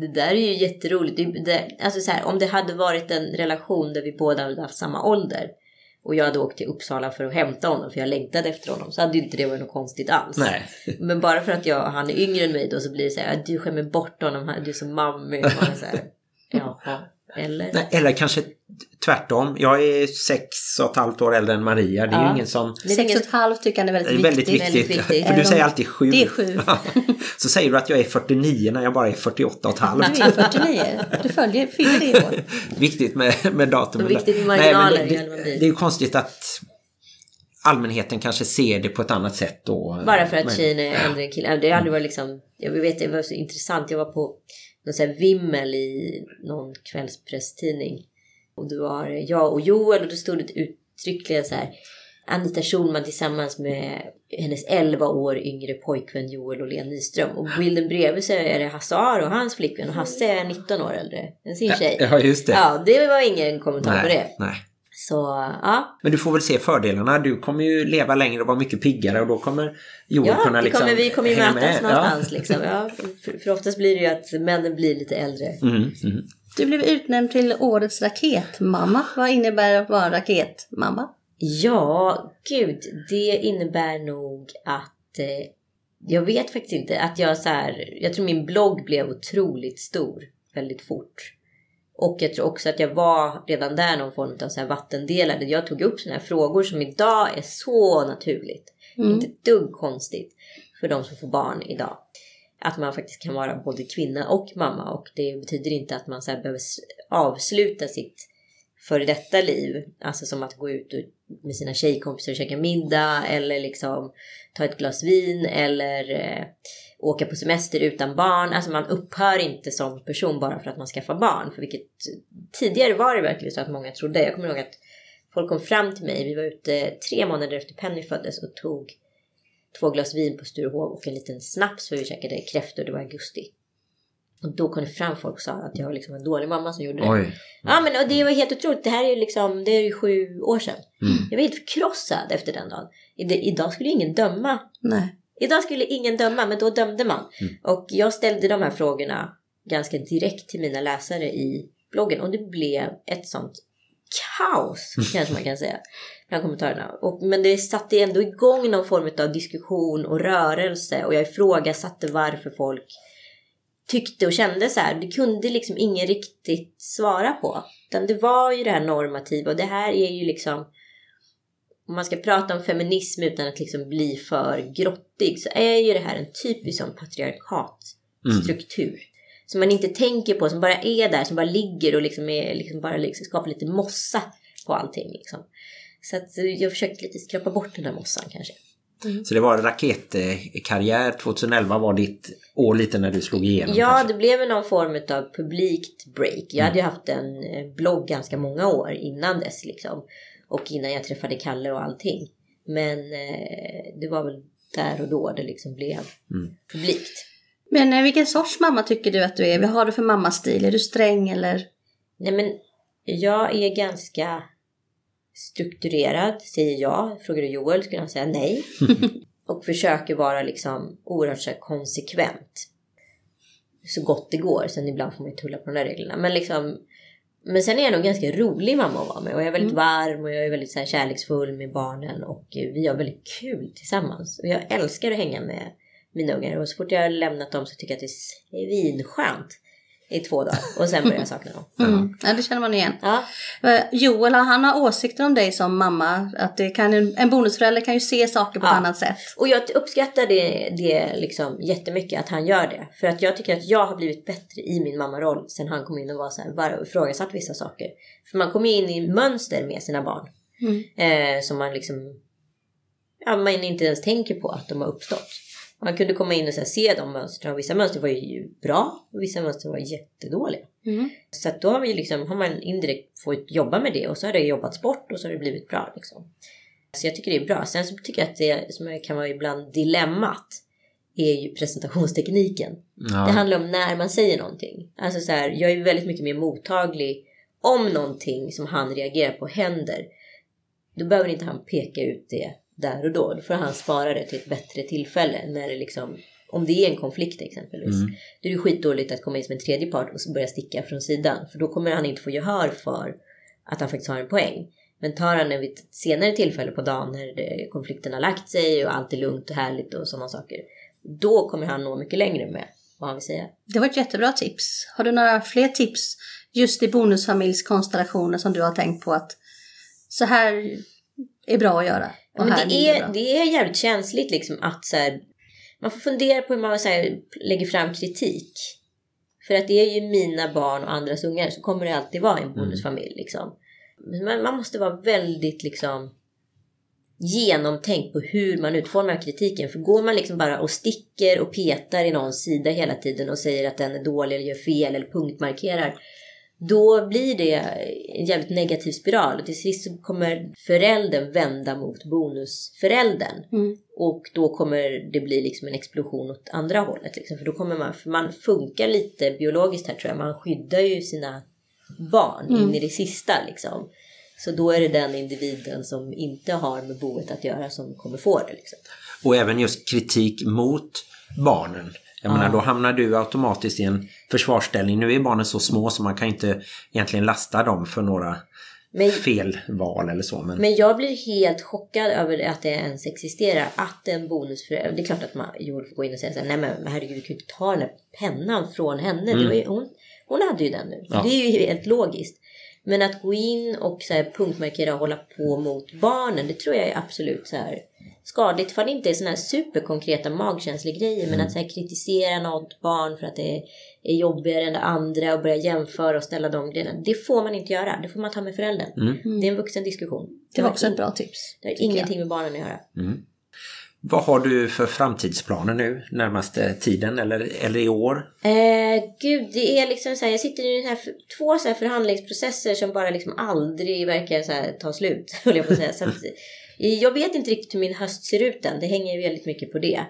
det där är ju jätteroligt. Det, det, alltså så här, om det hade varit en relation där vi båda hade haft samma ålder och jag hade åkt till Uppsala för att hämta honom för jag längtade efter honom så hade ju inte det varit något konstigt alls. Nej. [laughs] Men bara för att jag, han är yngre än mig då så blir det så här, du skämmer bort honom, du är så mammig. Och man är så här, [laughs] Jaha, eller? Nej, eller kanske tvärtom. Jag är sex och ett halvt år äldre än Maria. Det är Ja. ju ingen som... Det är Sex ingen- och ett halvt tycker han är Det väldigt är väldigt viktigt. viktigt. Väldigt viktigt. För du säger alltid sju. det är sju. Så säger du att jag är 49 när jag bara är 48 och ett halvt. Du är 49. Du följer, fyller det i år. [laughs] Viktigt med, med datum. Och viktigt med Nej, marginaler men i det, det, det är ju konstigt att allmänheten kanske ser det på ett annat sätt då. Bara för att Men- tjejen är äldre än killen. Det har aldrig varit liksom, jag vet det var så intressant. Jag var på någon sån här vimmel i någon kvällspresstidning. Och det var jag och Joel och då stod det uttryckligen så här. Anita Schulman tillsammans med hennes 11 år yngre pojkvän Joel Åhlén Nyström. Och bilden bredvid så är det Hasse Aro och hans flickvän. Och Hasse är 19 år äldre än sin tjej. Ja, just det. Ja, det var ingen kommentar på det. nej, nej. Så ja, Men du får väl se fördelarna. Du kommer ju leva längre och vara mycket piggare och då kommer Joel ja kunna liksom kommer, vi kommer ju mötas med. någonstans. Liksom. Ja, för, för oftast blir det ju att männen blir lite äldre. Ja. Mm, mm. Du blev utnämnd till årets raketmamma. Vad innebär det att vara raketmamma? Ja, gud, det innebär nog att eh, jag vet faktiskt inte att jag så här, jag tror min blogg blev otroligt stor väldigt fort. Och jag tror också att jag var redan där någon form av så här vattendelare. Jag tog upp sådana här frågor som idag är så naturligt. Inte ett dugg konstigt för de som får barn idag. Att man faktiskt kan vara både kvinna och mamma. Och det betyder inte att man så behöver avsluta sitt före detta liv. Alltså som att gå ut med sina tjejkompisar och käka middag. Eller liksom ta ett glas vin. Eller eh, åka på semester utan barn. Alltså man upphör inte som person bara för att man skaffar barn. För vilket tidigare var det verkligen så att många trodde. Jag kommer ihåg att folk kom fram till mig. Vi var ute tre månader efter Penny föddes och tog två glas vin på Sturehov och en liten snaps för vi käkade kräftor. Det var augusti. Och då kom det fram folk och sa att jag var liksom en dålig mamma som gjorde det. Oj. Ja men och det var helt otroligt. Det här är ju liksom, det är ju sju år sedan. Mm. Jag var helt förkrossad efter den dagen. I- Idag skulle ingen döma. Nej. Idag skulle ingen döma, men då dömde man. Mm. Och jag ställde de här frågorna ganska direkt till mina läsare i bloggen. Och det blev ett sånt kaos, kanske man kan säga, bland kommentarerna. Och, men det satte ändå igång någon form av diskussion och rörelse. Och jag ifrågasatte varför folk tyckte och kände så här. Det kunde liksom ingen riktigt svara på. Utan det var ju det här normativa. Och det här är ju liksom... Om man ska prata om feminism utan att liksom bli för grottig så är ju det här en typisk sån patriarkatstruktur. Som man inte tänker på, som bara är där, som bara ligger och liksom, är, liksom bara liksom skapar lite mossa på allting. Liksom. Så att eh, jag försökte lite skrapa bort den där mossan kanske. Så det var raketkarriär 2011 var ditt år lite när du slog igenom Ja, kanske? det blev någon form av publikt break. Jag hade ju haft en eh, blogg ganska många år innan dess liksom. Och innan jag träffade Kalle och allting. Men eh, det var väl där och då det liksom blev Mm. publikt. Men eh, vilken sorts mamma tycker du att du är? Vad har du för mammastil? Är du sträng eller? Nej men jag är ganska strukturerad, säger jag. Frågar du Joel skulle han säga nej. [laughs] och försöker vara liksom oerhört så här konsekvent. Så gott det går. Sen ibland får man ju tulla på de där reglerna. Men liksom men sen är jag nog ganska rolig mamma att vara med. Och jag är väldigt varm och jag är väldigt så här kärleksfull med barnen. Och vi har väldigt kul tillsammans. Och jag älskar att hänga med mina ungar. Och så fort jag har lämnat dem så tycker jag att det är svinskönt i två dagar. Och sen börjar jag sakna dem. Mm. Ja, det känner man igen. Ja, Eh, Joel, han har åsikter om dig som mamma. Att det kan, en bonusförälder kan ju se saker på ett Ja. annat sätt. Och jag uppskattar det, det liksom jättemycket att han gör det. För att jag tycker att jag har blivit bättre i min mammaroll sen han kom in och var så här, bara ifrågasatt vissa saker. För man kommer in i mönster med sina barn. Mm. Eh, som man liksom ja, man inte ens tänker på att de har uppstått. Man kunde komma in och så här, se de mönstren och vissa mönster var ju bra och vissa mönster var jättedåliga. Mm. Så att då har, vi liksom, har man indirekt fått jobba med det och så har det jobbats bort och så har det blivit bra. Liksom. Så jag tycker det är bra. Sen så tycker jag att det som kan vara ibland dilemmat är ju presentationstekniken. Ja. Det handlar om när man säger någonting. Alltså så här, jag är väldigt mycket mer mottaglig om någonting som han reagerar på händer. Då behöver inte han peka ut det där och då. Då får han spara det till ett bättre tillfälle. När det liksom, om det är en konflikt exempelvis. Mm. Då är det skitdåligt att komma in som en tredje part och börja sticka från sidan. För då kommer han inte få gehör för att han faktiskt har en poäng. Men tar han den vid ett senare tillfälle på dagen när konflikten har lagt sig och allt är lugnt och härligt och sådana saker. Då kommer han nå mycket längre med vad han vill säga. Det var ett jättebra tips. Har du några fler tips just i bonusfamiljskonstellationer som du har tänkt på att så här är bra att göra? Och men här det, är, det är jävligt känsligt liksom att så här, man får fundera på hur man så här, lägger fram kritik. För att det är ju mina barn och andras ungar så kommer det alltid vara en bonusfamilj. Liksom. Men man, man måste vara väldigt liksom genomtänkt på hur man utformar kritiken. För går man liksom bara och sticker och petar i någons sida hela tiden och säger att den är dålig eller gör fel eller punktmarkerar. Då blir det en jävligt negativ spiral. Och till sist så kommer föräldern vända mot bonusföräldern. Mm. Och då kommer det bli liksom en explosion åt andra hållet. Liksom. För då kommer man, för man funkar lite biologiskt här tror jag. Man skyddar ju sina barn in i det sista liksom. Så då är det den individen som inte har med boet att göra som kommer få det. Liksom. Och även just kritik mot barnen. Jag menar, då hamnar du automatiskt i en försvarsställning. Nu är barnen så små så man kan inte egentligen lasta dem för några Men- felval eller så. Men, Men jag blir helt chockad över att det ens existerar. Att en bonusförälder... Det är klart att man Joel får gå in och säga så här, nej men herregud, du kan inte ta den här pennan från henne. Var ju, hon, hon hade ju den nu. Ja. Det är ju helt logiskt. Men att gå in och så här punktmarkera och hålla på mot barnen, det tror jag är absolut så här skadligt. För det inte är såna här superkonkreta magkänslogrejer. Men att så här kritisera något barn för att det är, jobbigare än det andra och börja jämföra och ställa de grejerna. Det får man inte göra. Det får man ta med föräldern. Det är en vuxen diskussion. Det var också ett bra tips. det har ingenting med barnen att göra. Vad har du för framtidsplaner nu närmaste tiden eller, eller i år? Eh, gud, det är liksom så här, jag sitter i den här, två så här förhandlingsprocesser som bara liksom aldrig verkar så här, ta slut. [laughs] höll jag på att säga. Så att, jag vet inte riktigt hur min höst ser ut än. Det hänger ju väldigt mycket på det.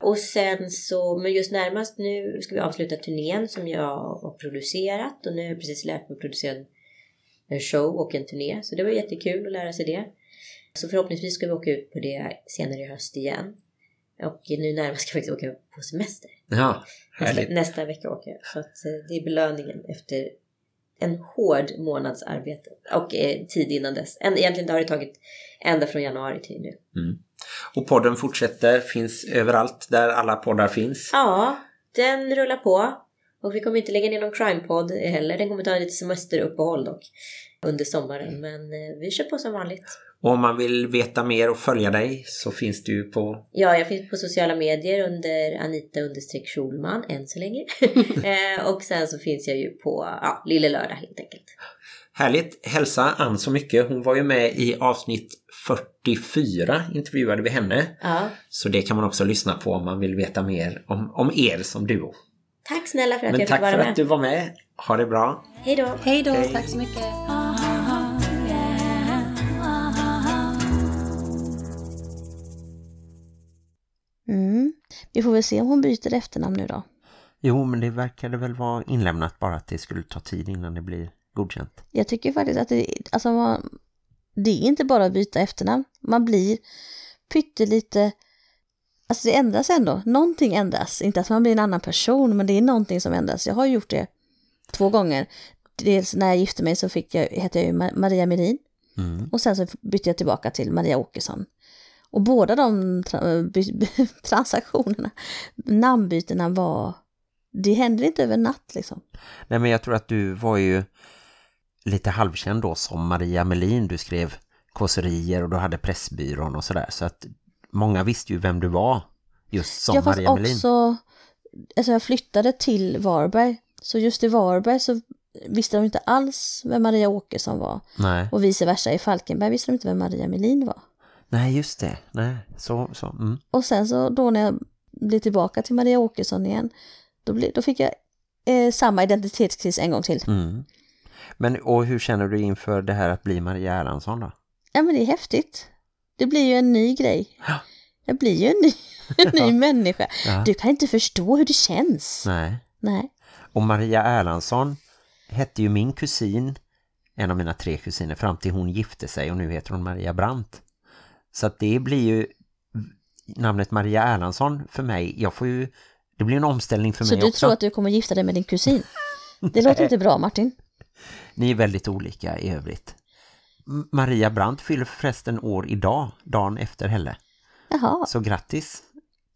Och sen så, men just närmast nu ska vi avsluta turnén som jag har producerat. Och nu har jag precis lärt mig att producera en, show och en turné. Så det var jättekul att lära sig det. Så förhoppningsvis ska vi åka ut på det senare i höst igen. Och nu närmast ska vi faktiskt åka på semester. Ja, Nästa, nästa vecka åker jag. Så att eh, det är belöningen efter en hård månads arbete. Och eh, tid innan dess. En, egentligen har det tagit ända från januari till nu. Och podden fortsätter, finns överallt där alla poddar finns. Ja, den rullar på. Och vi kommer inte lägga ner någon crime-podd heller. Den kommer ta lite semesteruppehåll dock. Under sommaren. Men eh, vi kör på som vanligt. Och om man vill veta mer och följa dig så finns du på... Ja, jag finns på sociala medier under Anita understreck Schulman än så länge. [laughs] eh, och sen så finns jag ju på ja, Lille Lördag helt enkelt. Härligt! Hälsa Ann så mycket. Hon var ju med i avsnitt 44, intervjuade vi henne. Ja. Så det kan man också lyssna på om man vill veta mer om, om er som duo. Tack snälla för att Men jag tack fick vara för med. att du var med. Ha det bra! Hej då! Hej då, tack så mycket. Vi får väl se om hon byter efternamn nu då. Jo, men det verkade väl vara inlämnat bara att det skulle ta tid innan det blir godkänt. Jag tycker faktiskt att det, alltså man, det är inte bara att byta efternamn. Man blir pyttelite... Alltså det ändras ändå. Någonting ändras. Inte att man blir en annan person, men det är någonting som ändras. Jag har gjort det två gånger. Dels när jag gifte mig så fick jag, hette jag ju Ma- Maria Merin. Mm. Och sen så bytte jag tillbaka till Maria Åkesson. Och båda de tra- [laughs] by- transaktionerna, namnbytena var... Det hände inte över natt liksom. Nej, men jag tror att du var ju lite halvkänd då som Maria Melin. Du skrev kåserier och du hade Pressbyrån och sådär. Så att många visste ju vem du var just som jag Maria Melin. också, alltså jag flyttade till Varberg. Så just i Varberg så visste de inte alls vem Maria Åkesson var. Nej. Och vice versa i Falkenberg visste de inte vem Maria Melin var. Nej, just det. Nej, så, så. Mm. Och sen så då när jag blev tillbaka till Maria Åkesson igen, då, blev, då fick jag eh, samma identitetskris en gång till. Mm. Men och hur känner du inför det här att bli Maria Erlandsson då? Ja men det är häftigt. Det blir ju en ny grej. Ja. Jag blir ju en ny, [laughs] en ny människa. Ja. Du kan inte förstå hur det känns. Nej. Nej. Och Maria Erlandsson hette ju min kusin, en av mina tre kusiner, fram till hon gifte sig och nu heter hon Maria Brandt. Så att det blir ju namnet Maria Erlandsson för mig. Jag får ju, det blir en omställning för Så mig du också. tror att du kommer gifta dig med din kusin? Det låter inte bra Martin. [laughs] Ni är väldigt olika i övrigt. Maria Brandt fyller förresten år idag, dagen efter Helle. Jaha, Så grattis!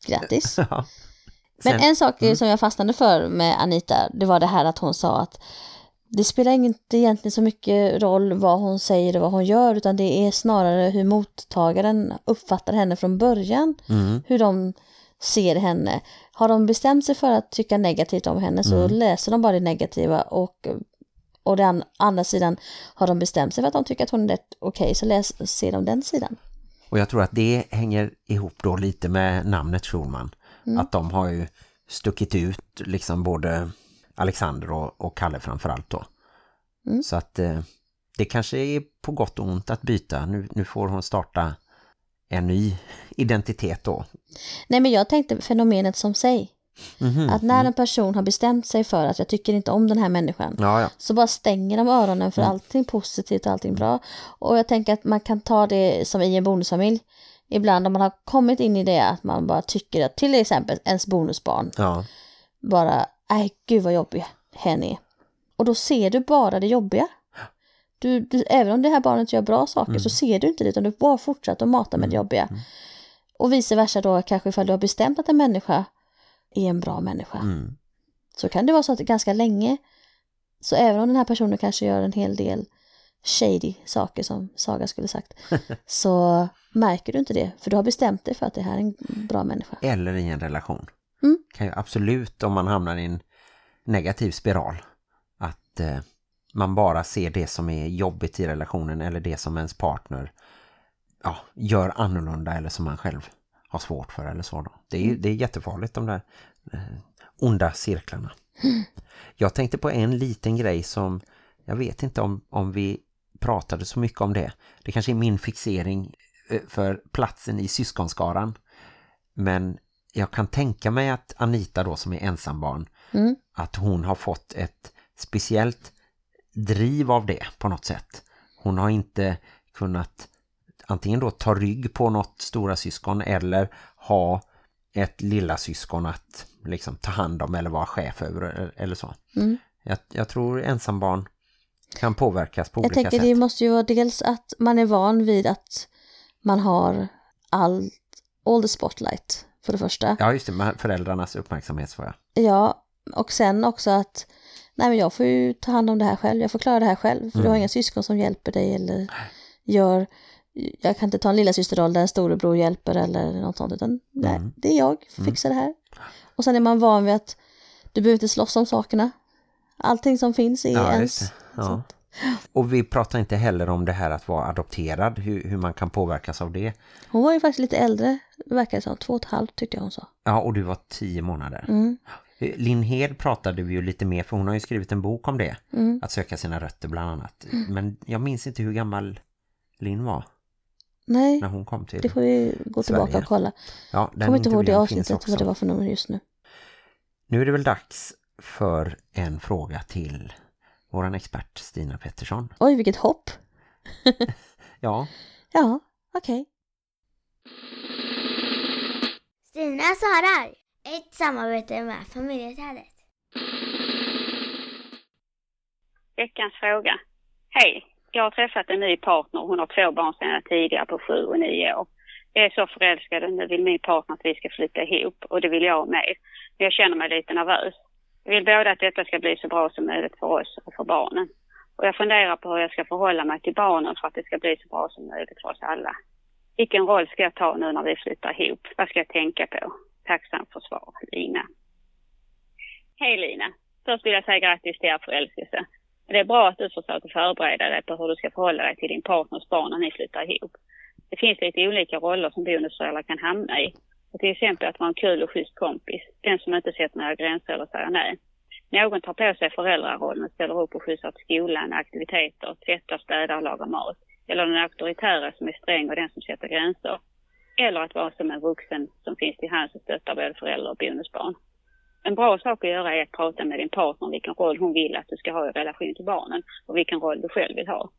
grattis. [laughs] Ja. Men Sen- en sak som jag fastnade för med Anita, det var det här att hon sa att det spelar inte egentligen så mycket roll vad hon säger och vad hon gör, utan det är snarare hur mottagaren uppfattar henne från början, Mm. hur de ser henne. Har de bestämt sig för att tycka negativt om henne så Mm. läser de bara det negativa och, och den andra sidan har de bestämt sig för att de tycker att hon är rätt okej så läs, ser de den sidan. Och jag tror att det hänger ihop då lite med namnet Schulman. Att de har ju stuckit ut liksom både Alexander och, och Kalle framförallt då. Mm. Så att eh, det kanske är på gott och ont att byta. Nu, nu får hon starta en ny identitet då. Nej men jag tänkte fenomenet som sig. Mhm. Att när en person har bestämt sig för att jag tycker inte om den här människan Ja, ja. så bara stänger de öronen för allting positivt och allting bra. Och jag tänker att man kan ta det som i en bonusfamilj. Ibland om man har kommit in i det att man bara tycker att till exempel ens bonusbarn ja. bara, nej gud vad jobbig hen är. Och då ser du bara det jobbiga. Du, du, även om det här barnet gör bra saker så ser du inte det utan du bara fortsätter att mata med det jobbiga. Och vice versa då kanske ifall du har bestämt att en människa är en bra människa. Mm. Så kan det vara så att ganska länge, så även om den här personen kanske gör en hel del shady saker som Saga skulle sagt, [laughs] så märker du inte det. För du har bestämt dig för att det här är en bra människa. Eller i en relation. Mm. Kan ju absolut om man hamnar i en negativ spiral att eh, man bara ser det som är jobbigt i relationen eller det som ens partner ja, gör annorlunda eller som man själv har svårt för eller så. Då. Det, är, det är jättefarligt de där eh, onda cirklarna. Jag tänkte på en liten grej som jag vet inte om, om vi pratade så mycket om det. Det kanske är min fixering eh, för platsen i syskonskaran. Men jag kan tänka mig att Anita då som är ensambarn Mm. att hon har fått ett speciellt driv av det på något sätt. Hon har inte kunnat antingen då ta rygg på något stora syskon eller ha ett lilla syskon att liksom ta hand om eller vara chef över eller så. Mm. Jag, jag tror ensambarn kan påverkas på Jag olika tänker sätt. det måste ju vara dels att man är van vid att man har allt, all the spotlight för det första. Ja just det, med föräldrarnas jag. Ja, och sen också att nej men jag får ju ta hand om det här själv, jag får klara det här själv. För du har Mm. inga syskon som hjälper dig eller gör, jag kan inte ta en lilla systerroll där en storebror hjälper eller något sånt, utan nej, Mm. det är jag, fixar det här. Och sen är man van vid att du behöver inte slåss om sakerna. Allting som finns är Ja, ens. Ja. sånt. Och vi pratar inte heller om det här att vara adopterad, hur, hur man kan påverkas av det. Hon var ju faktiskt lite äldre, verkar som, två och ett halvt tyckte jag hon sa. Ja, och du var tio månader. Mm. Linn Hed pratade vi ju lite mer för hon har ju skrivit en bok om det. Mm. Att söka sina rötter bland annat. Men jag minns inte hur gammal Linn var Nej, när hon kom till. det får vi gå tillbaka Sverige. och kolla. Ja, den Kommer inte ihåg det avsnittet, vad det var för nummer just nu. Nu är det väl dags för en fråga till våran expert Stina Pettersson. Oj, vilket hopp! [laughs] Ja, Ja, okej. Stina svarar. Ett samarbete med familjeträdet. Veckans fråga. Hej, jag har träffat en ny partner. Hon har två barn sedan tidigare på sju och nio år. Jag är så förälskad och nu vill min partner att vi ska flytta ihop och det vill jag med. Men jag känner mig lite nervös. Jag vill både att detta ska bli så bra som möjligt för oss och för barnen. Och jag funderar på hur jag ska förhålla mig till barnen för att det ska bli så bra som möjligt för oss alla. Vilken roll ska jag ta nu när vi flyttar ihop? Vad ska jag tänka på? Tacksam för svar, Lina. Hej Lina! Först vill jag säga grattis till er förälskelse. Det är bra att du försöker förbereda dig på hur du ska förhålla dig till din partners barn när ni flyttar ihop. Det finns lite olika roller som bonusföräldrar kan hamna i. Till exempel att vara en kul och schysst kompis. Den som inte sätter några gränser eller säger nej. Någon tar på sig föräldrarollen och ställer upp och skjutsar till skolan, aktiviteter, tvättar, städar och lagar mat. Eller den auktoritära som är sträng och den som sätter gränser. Eller att vara som en vuxen som finns till hands och stöttar både föräldrar och bonusbarn. En bra sak att göra är att prata med din partner om vilken roll hon vill att du ska ha i relation till barnen och vilken roll du själv vill ha.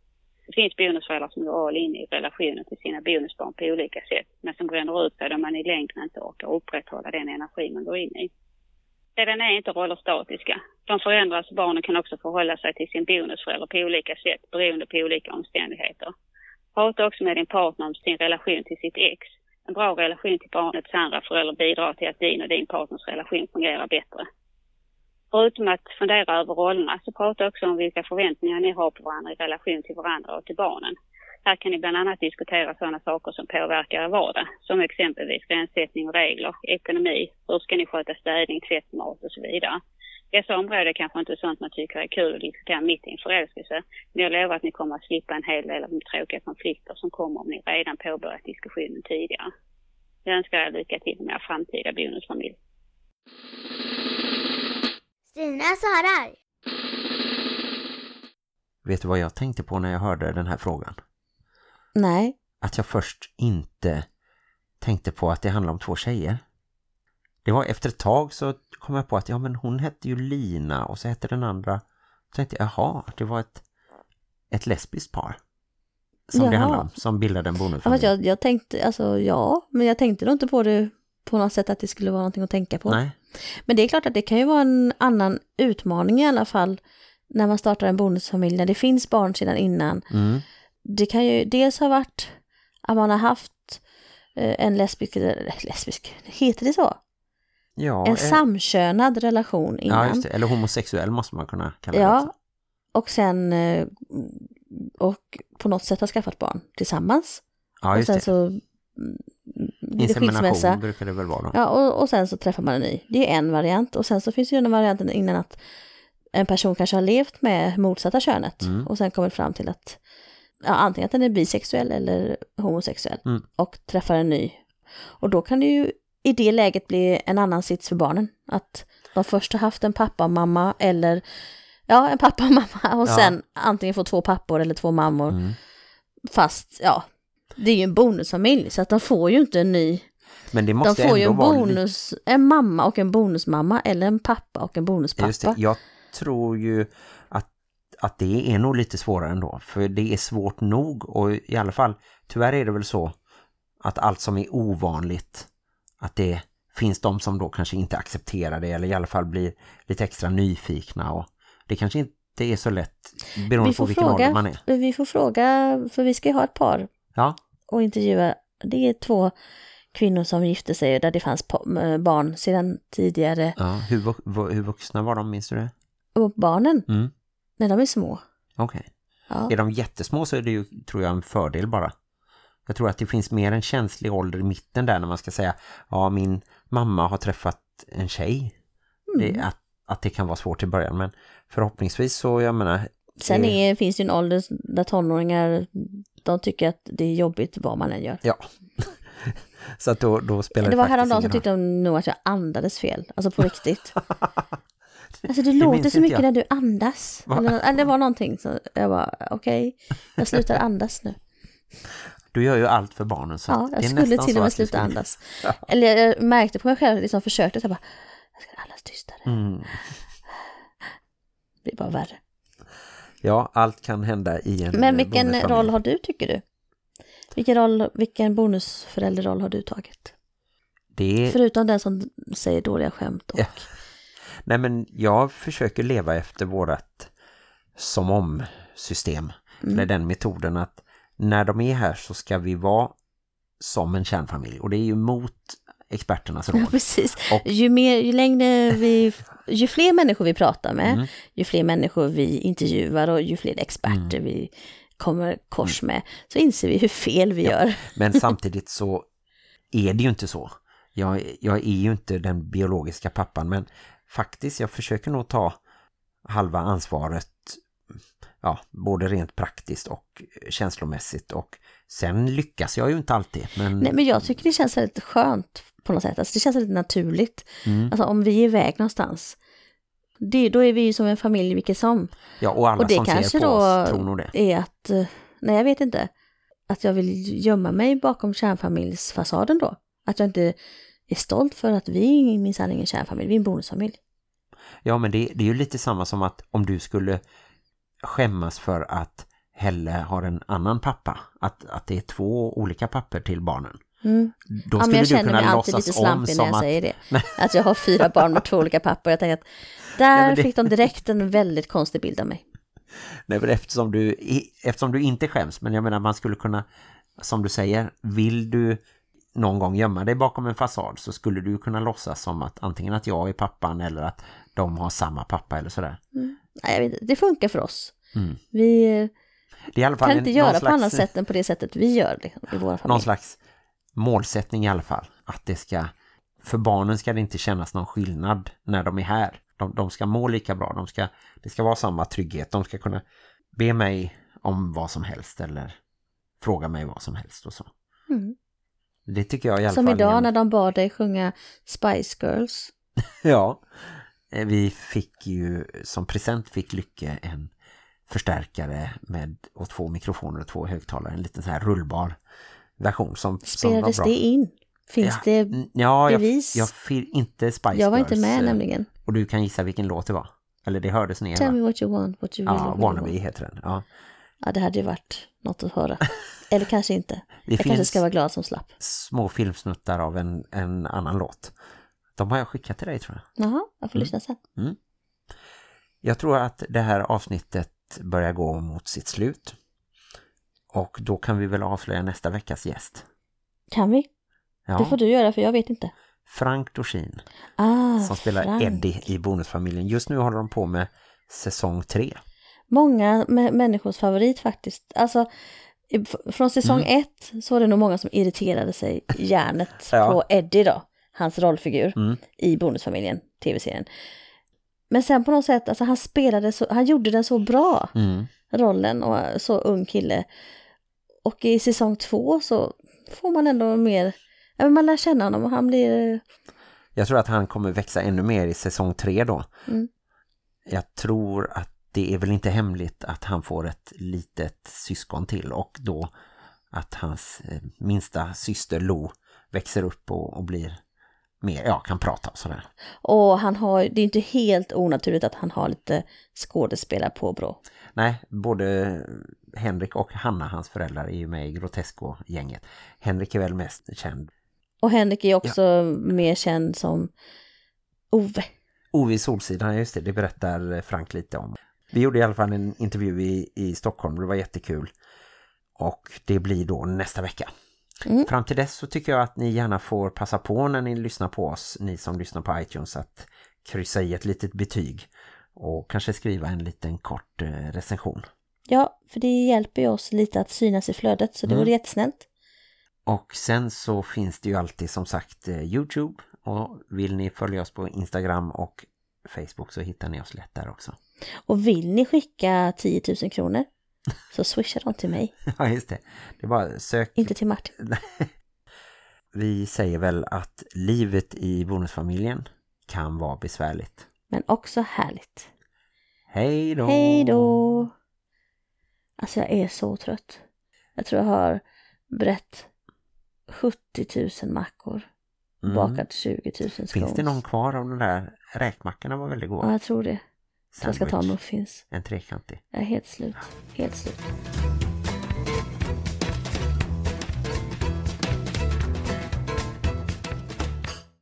Det finns bonusföräldrar som går all in i relationen till sina bonusbarn på olika sätt, men som bränner ut sig då man i längden inte orkar upprätthålla den energi man går in i. Sedan är inte roller statiska. De förändras och barnen kan också förhålla sig till sin bonusförälder på olika sätt beroende på olika omständigheter. Prata också med din partner om sin relation till sitt ex. En bra relation till barnets andra förälder bidrar till att din och din partners relation fungerar bättre. Förutom att fundera över rollerna så prata också om vilka förväntningar ni har på varandra i relation till varandra och till barnen. Här kan ni bland annat diskutera sådana saker som påverkar er vardag, som exempelvis gränssättning och regler, ekonomi, hur ska ni sköta städning, tvättmat och så vidare. Dessa områden kanske inte är sånt man tycker är kul att diskutera mitt i en förälskelse, men jag lovar att ni kommer att slippa en hel del av de tråkiga konflikter som kommer om ni redan påbörjat diskussionen tidigare. Jag önskar er lycka till med er framtida bonusfamilj. Stina svarar. Vet du vad jag tänkte på när jag hörde den här frågan? Nej. Att jag först inte tänkte på att det handlar om två tjejer. Det var efter ett tag så kom jag på att ja men hon hette ju Lina och så hette den andra. Så tänkte jag, jaha, det var ett, ett lesbiskt par. Som det Jaha. handlar om, som bildade en Ja, bonusfamilj. jag, jag tänkte, alltså ja, men jag tänkte nog inte på det på något sätt att det skulle vara någonting att tänka på. Nej, Men det är klart att det kan ju vara en annan utmaning i alla fall när man startar en bonusfamilj, när det finns barn sedan innan. mm. Det kan ju dels ha varit att man har haft eh, en lesbisk, lesbisk, heter det så? ja, En eh, samkönad relation ja, innan. det. Eller homosexuell måste man kunna kalla det också. Ja, och sen eh, och på något sätt har skaffat barn tillsammans. Ja, och sen det. så Insemination brukar det väl vara då. Ja, och, och sen så träffar man en ny. Det är en variant. Och sen så finns ju den varianten innan att en person kanske har levt med motsatta könet Mm. och sen kommit fram till att ja, antingen att den är bisexuell eller homosexuell Mm. och träffar en ny. Och då kan det ju i det läget bli en annan sits för barnen. Att de först har haft en pappa och mamma eller ja, en pappa och mamma och Ja. sen antingen får två pappor eller två mammor. Mm. Fast ja, det är ju en bonusfamilj så att de får ju inte en ny Men det de måste får ju en vara bonus, en mamma och en bonusmamma eller en pappa och en bonuspappa. Just det, jag tror ju att, att det är nog lite svårare ändå. För det är svårt nog och i alla fall, tyvärr är det väl så att allt som är ovanligt, att det finns de som då kanske inte accepterar det eller i alla fall blir lite extra nyfikna och det kanske inte är så lätt beroende på vilken ålder man fråga, är. vi får fråga, för vi ska ju ha ett par Ja, och intervjua. Det är två kvinnor som gifte sig där det fanns äh, barn sedan tidigare. ja. Hur, vu- hur vuxna var de, minns du det? Och barnen, Mm. när de är små. Okej. Ja. Är de jättesmå så är det ju, tror jag, en fördel bara. Jag tror att det finns mer en känslig ålder i mitten där när man ska säga ja, min mamma har träffat en tjej. Mm. Det, att, att det kan vara svårt i början, men förhoppningsvis så, jag menar... Sen det- är, finns det ju en ålder där tonåringar, de tycker att det är jobbigt vad man än gör. Ja. [laughs] så att då, då spelar Det var faktiskt häromdagen så tyckte de nog att jag andades fel, alltså på riktigt. [laughs] Alltså du Det låter så mycket jag. när du andas. Va? Eller, eller det var någonting så jag bara, okej, jag slutar andas nu. Du gör ju allt för barnen. Så Ja, jag det är skulle till och med sluta skulle- andas. [laughs] Eller jag, jag märkte på mig själv, liksom försökte, så jag bara, jag ska andas tystare. Mm. Det blir bara värre. Ja, allt kan hända i en Men eh, vilken roll har du tycker du? Vilken, roll, vilken bonusförälderroll har du tagit? Det. Förutom den som säger dåliga skämt och... Ja. Nej men jag försöker leva efter vårat som om system. Mm. Eller den metoden att när de är här så ska vi vara som en kärnfamilj. Och det är ju mot experternas Ja, råd. precis. Och- Ju, mer, ju längre vi, ju fler människor vi pratar med, Mm. ju fler människor vi intervjuar och ju fler experter Mm. vi kommer kors med, så inser vi hur fel vi gör. Men [laughs] samtidigt så är det ju inte så. Jag, jag är ju inte den biologiska pappan men faktiskt jag försöker nog ta halva ansvaret ja, både rent praktiskt och känslomässigt och sen lyckas jag ju inte alltid. Men, Nej, men jag tycker det känns väldigt skönt på något sätt. Alltså, det känns väldigt naturligt. Mm. Alltså om vi är iväg någonstans, det, då är vi ju som en familj vilket som. ja, och alla och det som kanske ser på då oss tror nog det. är att, eh, nej jag vet inte, att jag vill gömma mig bakom kärnfamiljsfasaden då. Att jag inte är stolt för att vi är minsann ingen kärnfamilj, vi är en bonusfamilj. Ja, men det, det är ju lite samma som att om du skulle skämmas för att Helle har en annan pappa. Att, att det är två olika papper till barnen. Mm. Då Ja, skulle jag du känner mig kunna alltid låtsas lite om slampig när jag att... säger det. [laughs] Nej. Att jag har fyra barn med två olika pappor. Jag tänker att där Nej, men det- fick de direkt en väldigt konstig bild av mig. Nej, men eftersom du, eftersom du inte skäms, men jag menar man skulle kunna, som du säger, vill du någon gång gömma dig bakom en fasad så skulle du kunna låtsas som att antingen att jag är pappan eller att de har samma pappa eller sådär. Nej, jag vet, inte, det funkar för oss. Mm. Vi eh, Det kan en- inte göra någon på slags- annat sätt än på det sättet vi gör liksom, i våra någon familj. slags målsättning i alla fall. Att det ska, för barnen ska det inte kännas någon skillnad när de är här. De, de ska må lika bra, de ska, det ska vara samma trygghet. De ska kunna be mig om vad som helst eller fråga mig vad som helst och så. Mm. Det tycker jag i alla Som fall är idag när de bad dig sjunga Spice Girls. [laughs] Ja, Eh, vi fick ju som present fick Lycke en förstärkare med och två mikrofoner och två högtalare. En liten sån här rullbar version som, som var Spelades bra. det in? Finns ja, det... n- ja, bevis? Jag, jag inte Spice Jag var inte Girls, med eh, nämligen. Och du kan gissa vilken låt det var. Eller det hördes ner Tell va? me what you want, what you really, Ja, really Wannabe want. heter den. Ja. Ja, det hade ju varit något att höra. [laughs] Eller kanske inte. Det jag kanske ska vara glad som slapp. små filmsnuttar av en, en annan låt. De har jag skickat till dig tror jag. Jaha, jag får Mm. lyssna sen. Jag tror att det här avsnittet börjar gå mot sitt slut. Och då kan vi väl avslöja nästa veckas gäst. Kan vi? Ja, Det får du göra för jag vet inte. Frank Dorsin Ah, som spelar Frank. Eddie i Bonusfamiljen. Just nu håller de på med säsong tre. Många mä- människors favorit faktiskt. Alltså, från säsong Mm. ett så var det nog många som irriterade sig hjärnet [laughs] Ja. på Eddie då. Hans rollfigur Mm. i Bonusfamiljen, tv-serien. Men sen på något sätt, alltså han spelade så, han gjorde den så bra, Mm. rollen och så ung kille. Och i säsong två så får man ändå mer, man lär känna honom och han blir, Jag tror att han kommer växa ännu mer i säsong tre då. Mm. Jag tror att det är väl inte hemligt att han får ett litet syskon till och då att hans eh, minsta syster Lo växer upp och, och blir mer, ja kan prata och sådär. och han har, det är inte helt onaturligt att han har lite skådespelarpåbrå. Nej, både Henrik och Hanna, hans föräldrar, är ju med i Grotesco-gänget. Henrik är väl mest känd. Och Henrik är också mer känd som Ove. Ove i Solsidan, just det, det berättar Frank lite om. Vi gjorde i alla fall en intervju i, i Stockholm, det var jättekul. Och det blir då nästa vecka. Mm. Fram till dess så tycker jag att ni gärna får passa på när ni lyssnar på oss, ni som lyssnar på iTunes, att kryssa i ett litet betyg. Och kanske skriva en liten kort eh, recension. Ja, för det hjälper ju oss lite att synas i flödet så det Mm. vore jättesnällt. Och sen så finns det ju alltid som sagt eh, Youtube och vill ni följa oss på Instagram och Facebook så hittar ni oss lätt där också. Och vill ni skicka 10 000 kronor [laughs] så swisha dem till mig, Ja just det, det är bara sök. inte till Martin. [laughs] Vi säger väl att livet i bonusfamiljen kan vara besvärligt. Men också härligt. Hej då! Hej då! Alltså jag är så trött. Jag tror jag har brett 70 000 mackor. Mm. Bakat 20 000 scones. Finns det någon kvar av de där räkmackorna var väldigt goda? Ja, jag tror det. Så jag ska ta Sandwich. muffins. En trekantig. Jag är helt slut. Helt slut.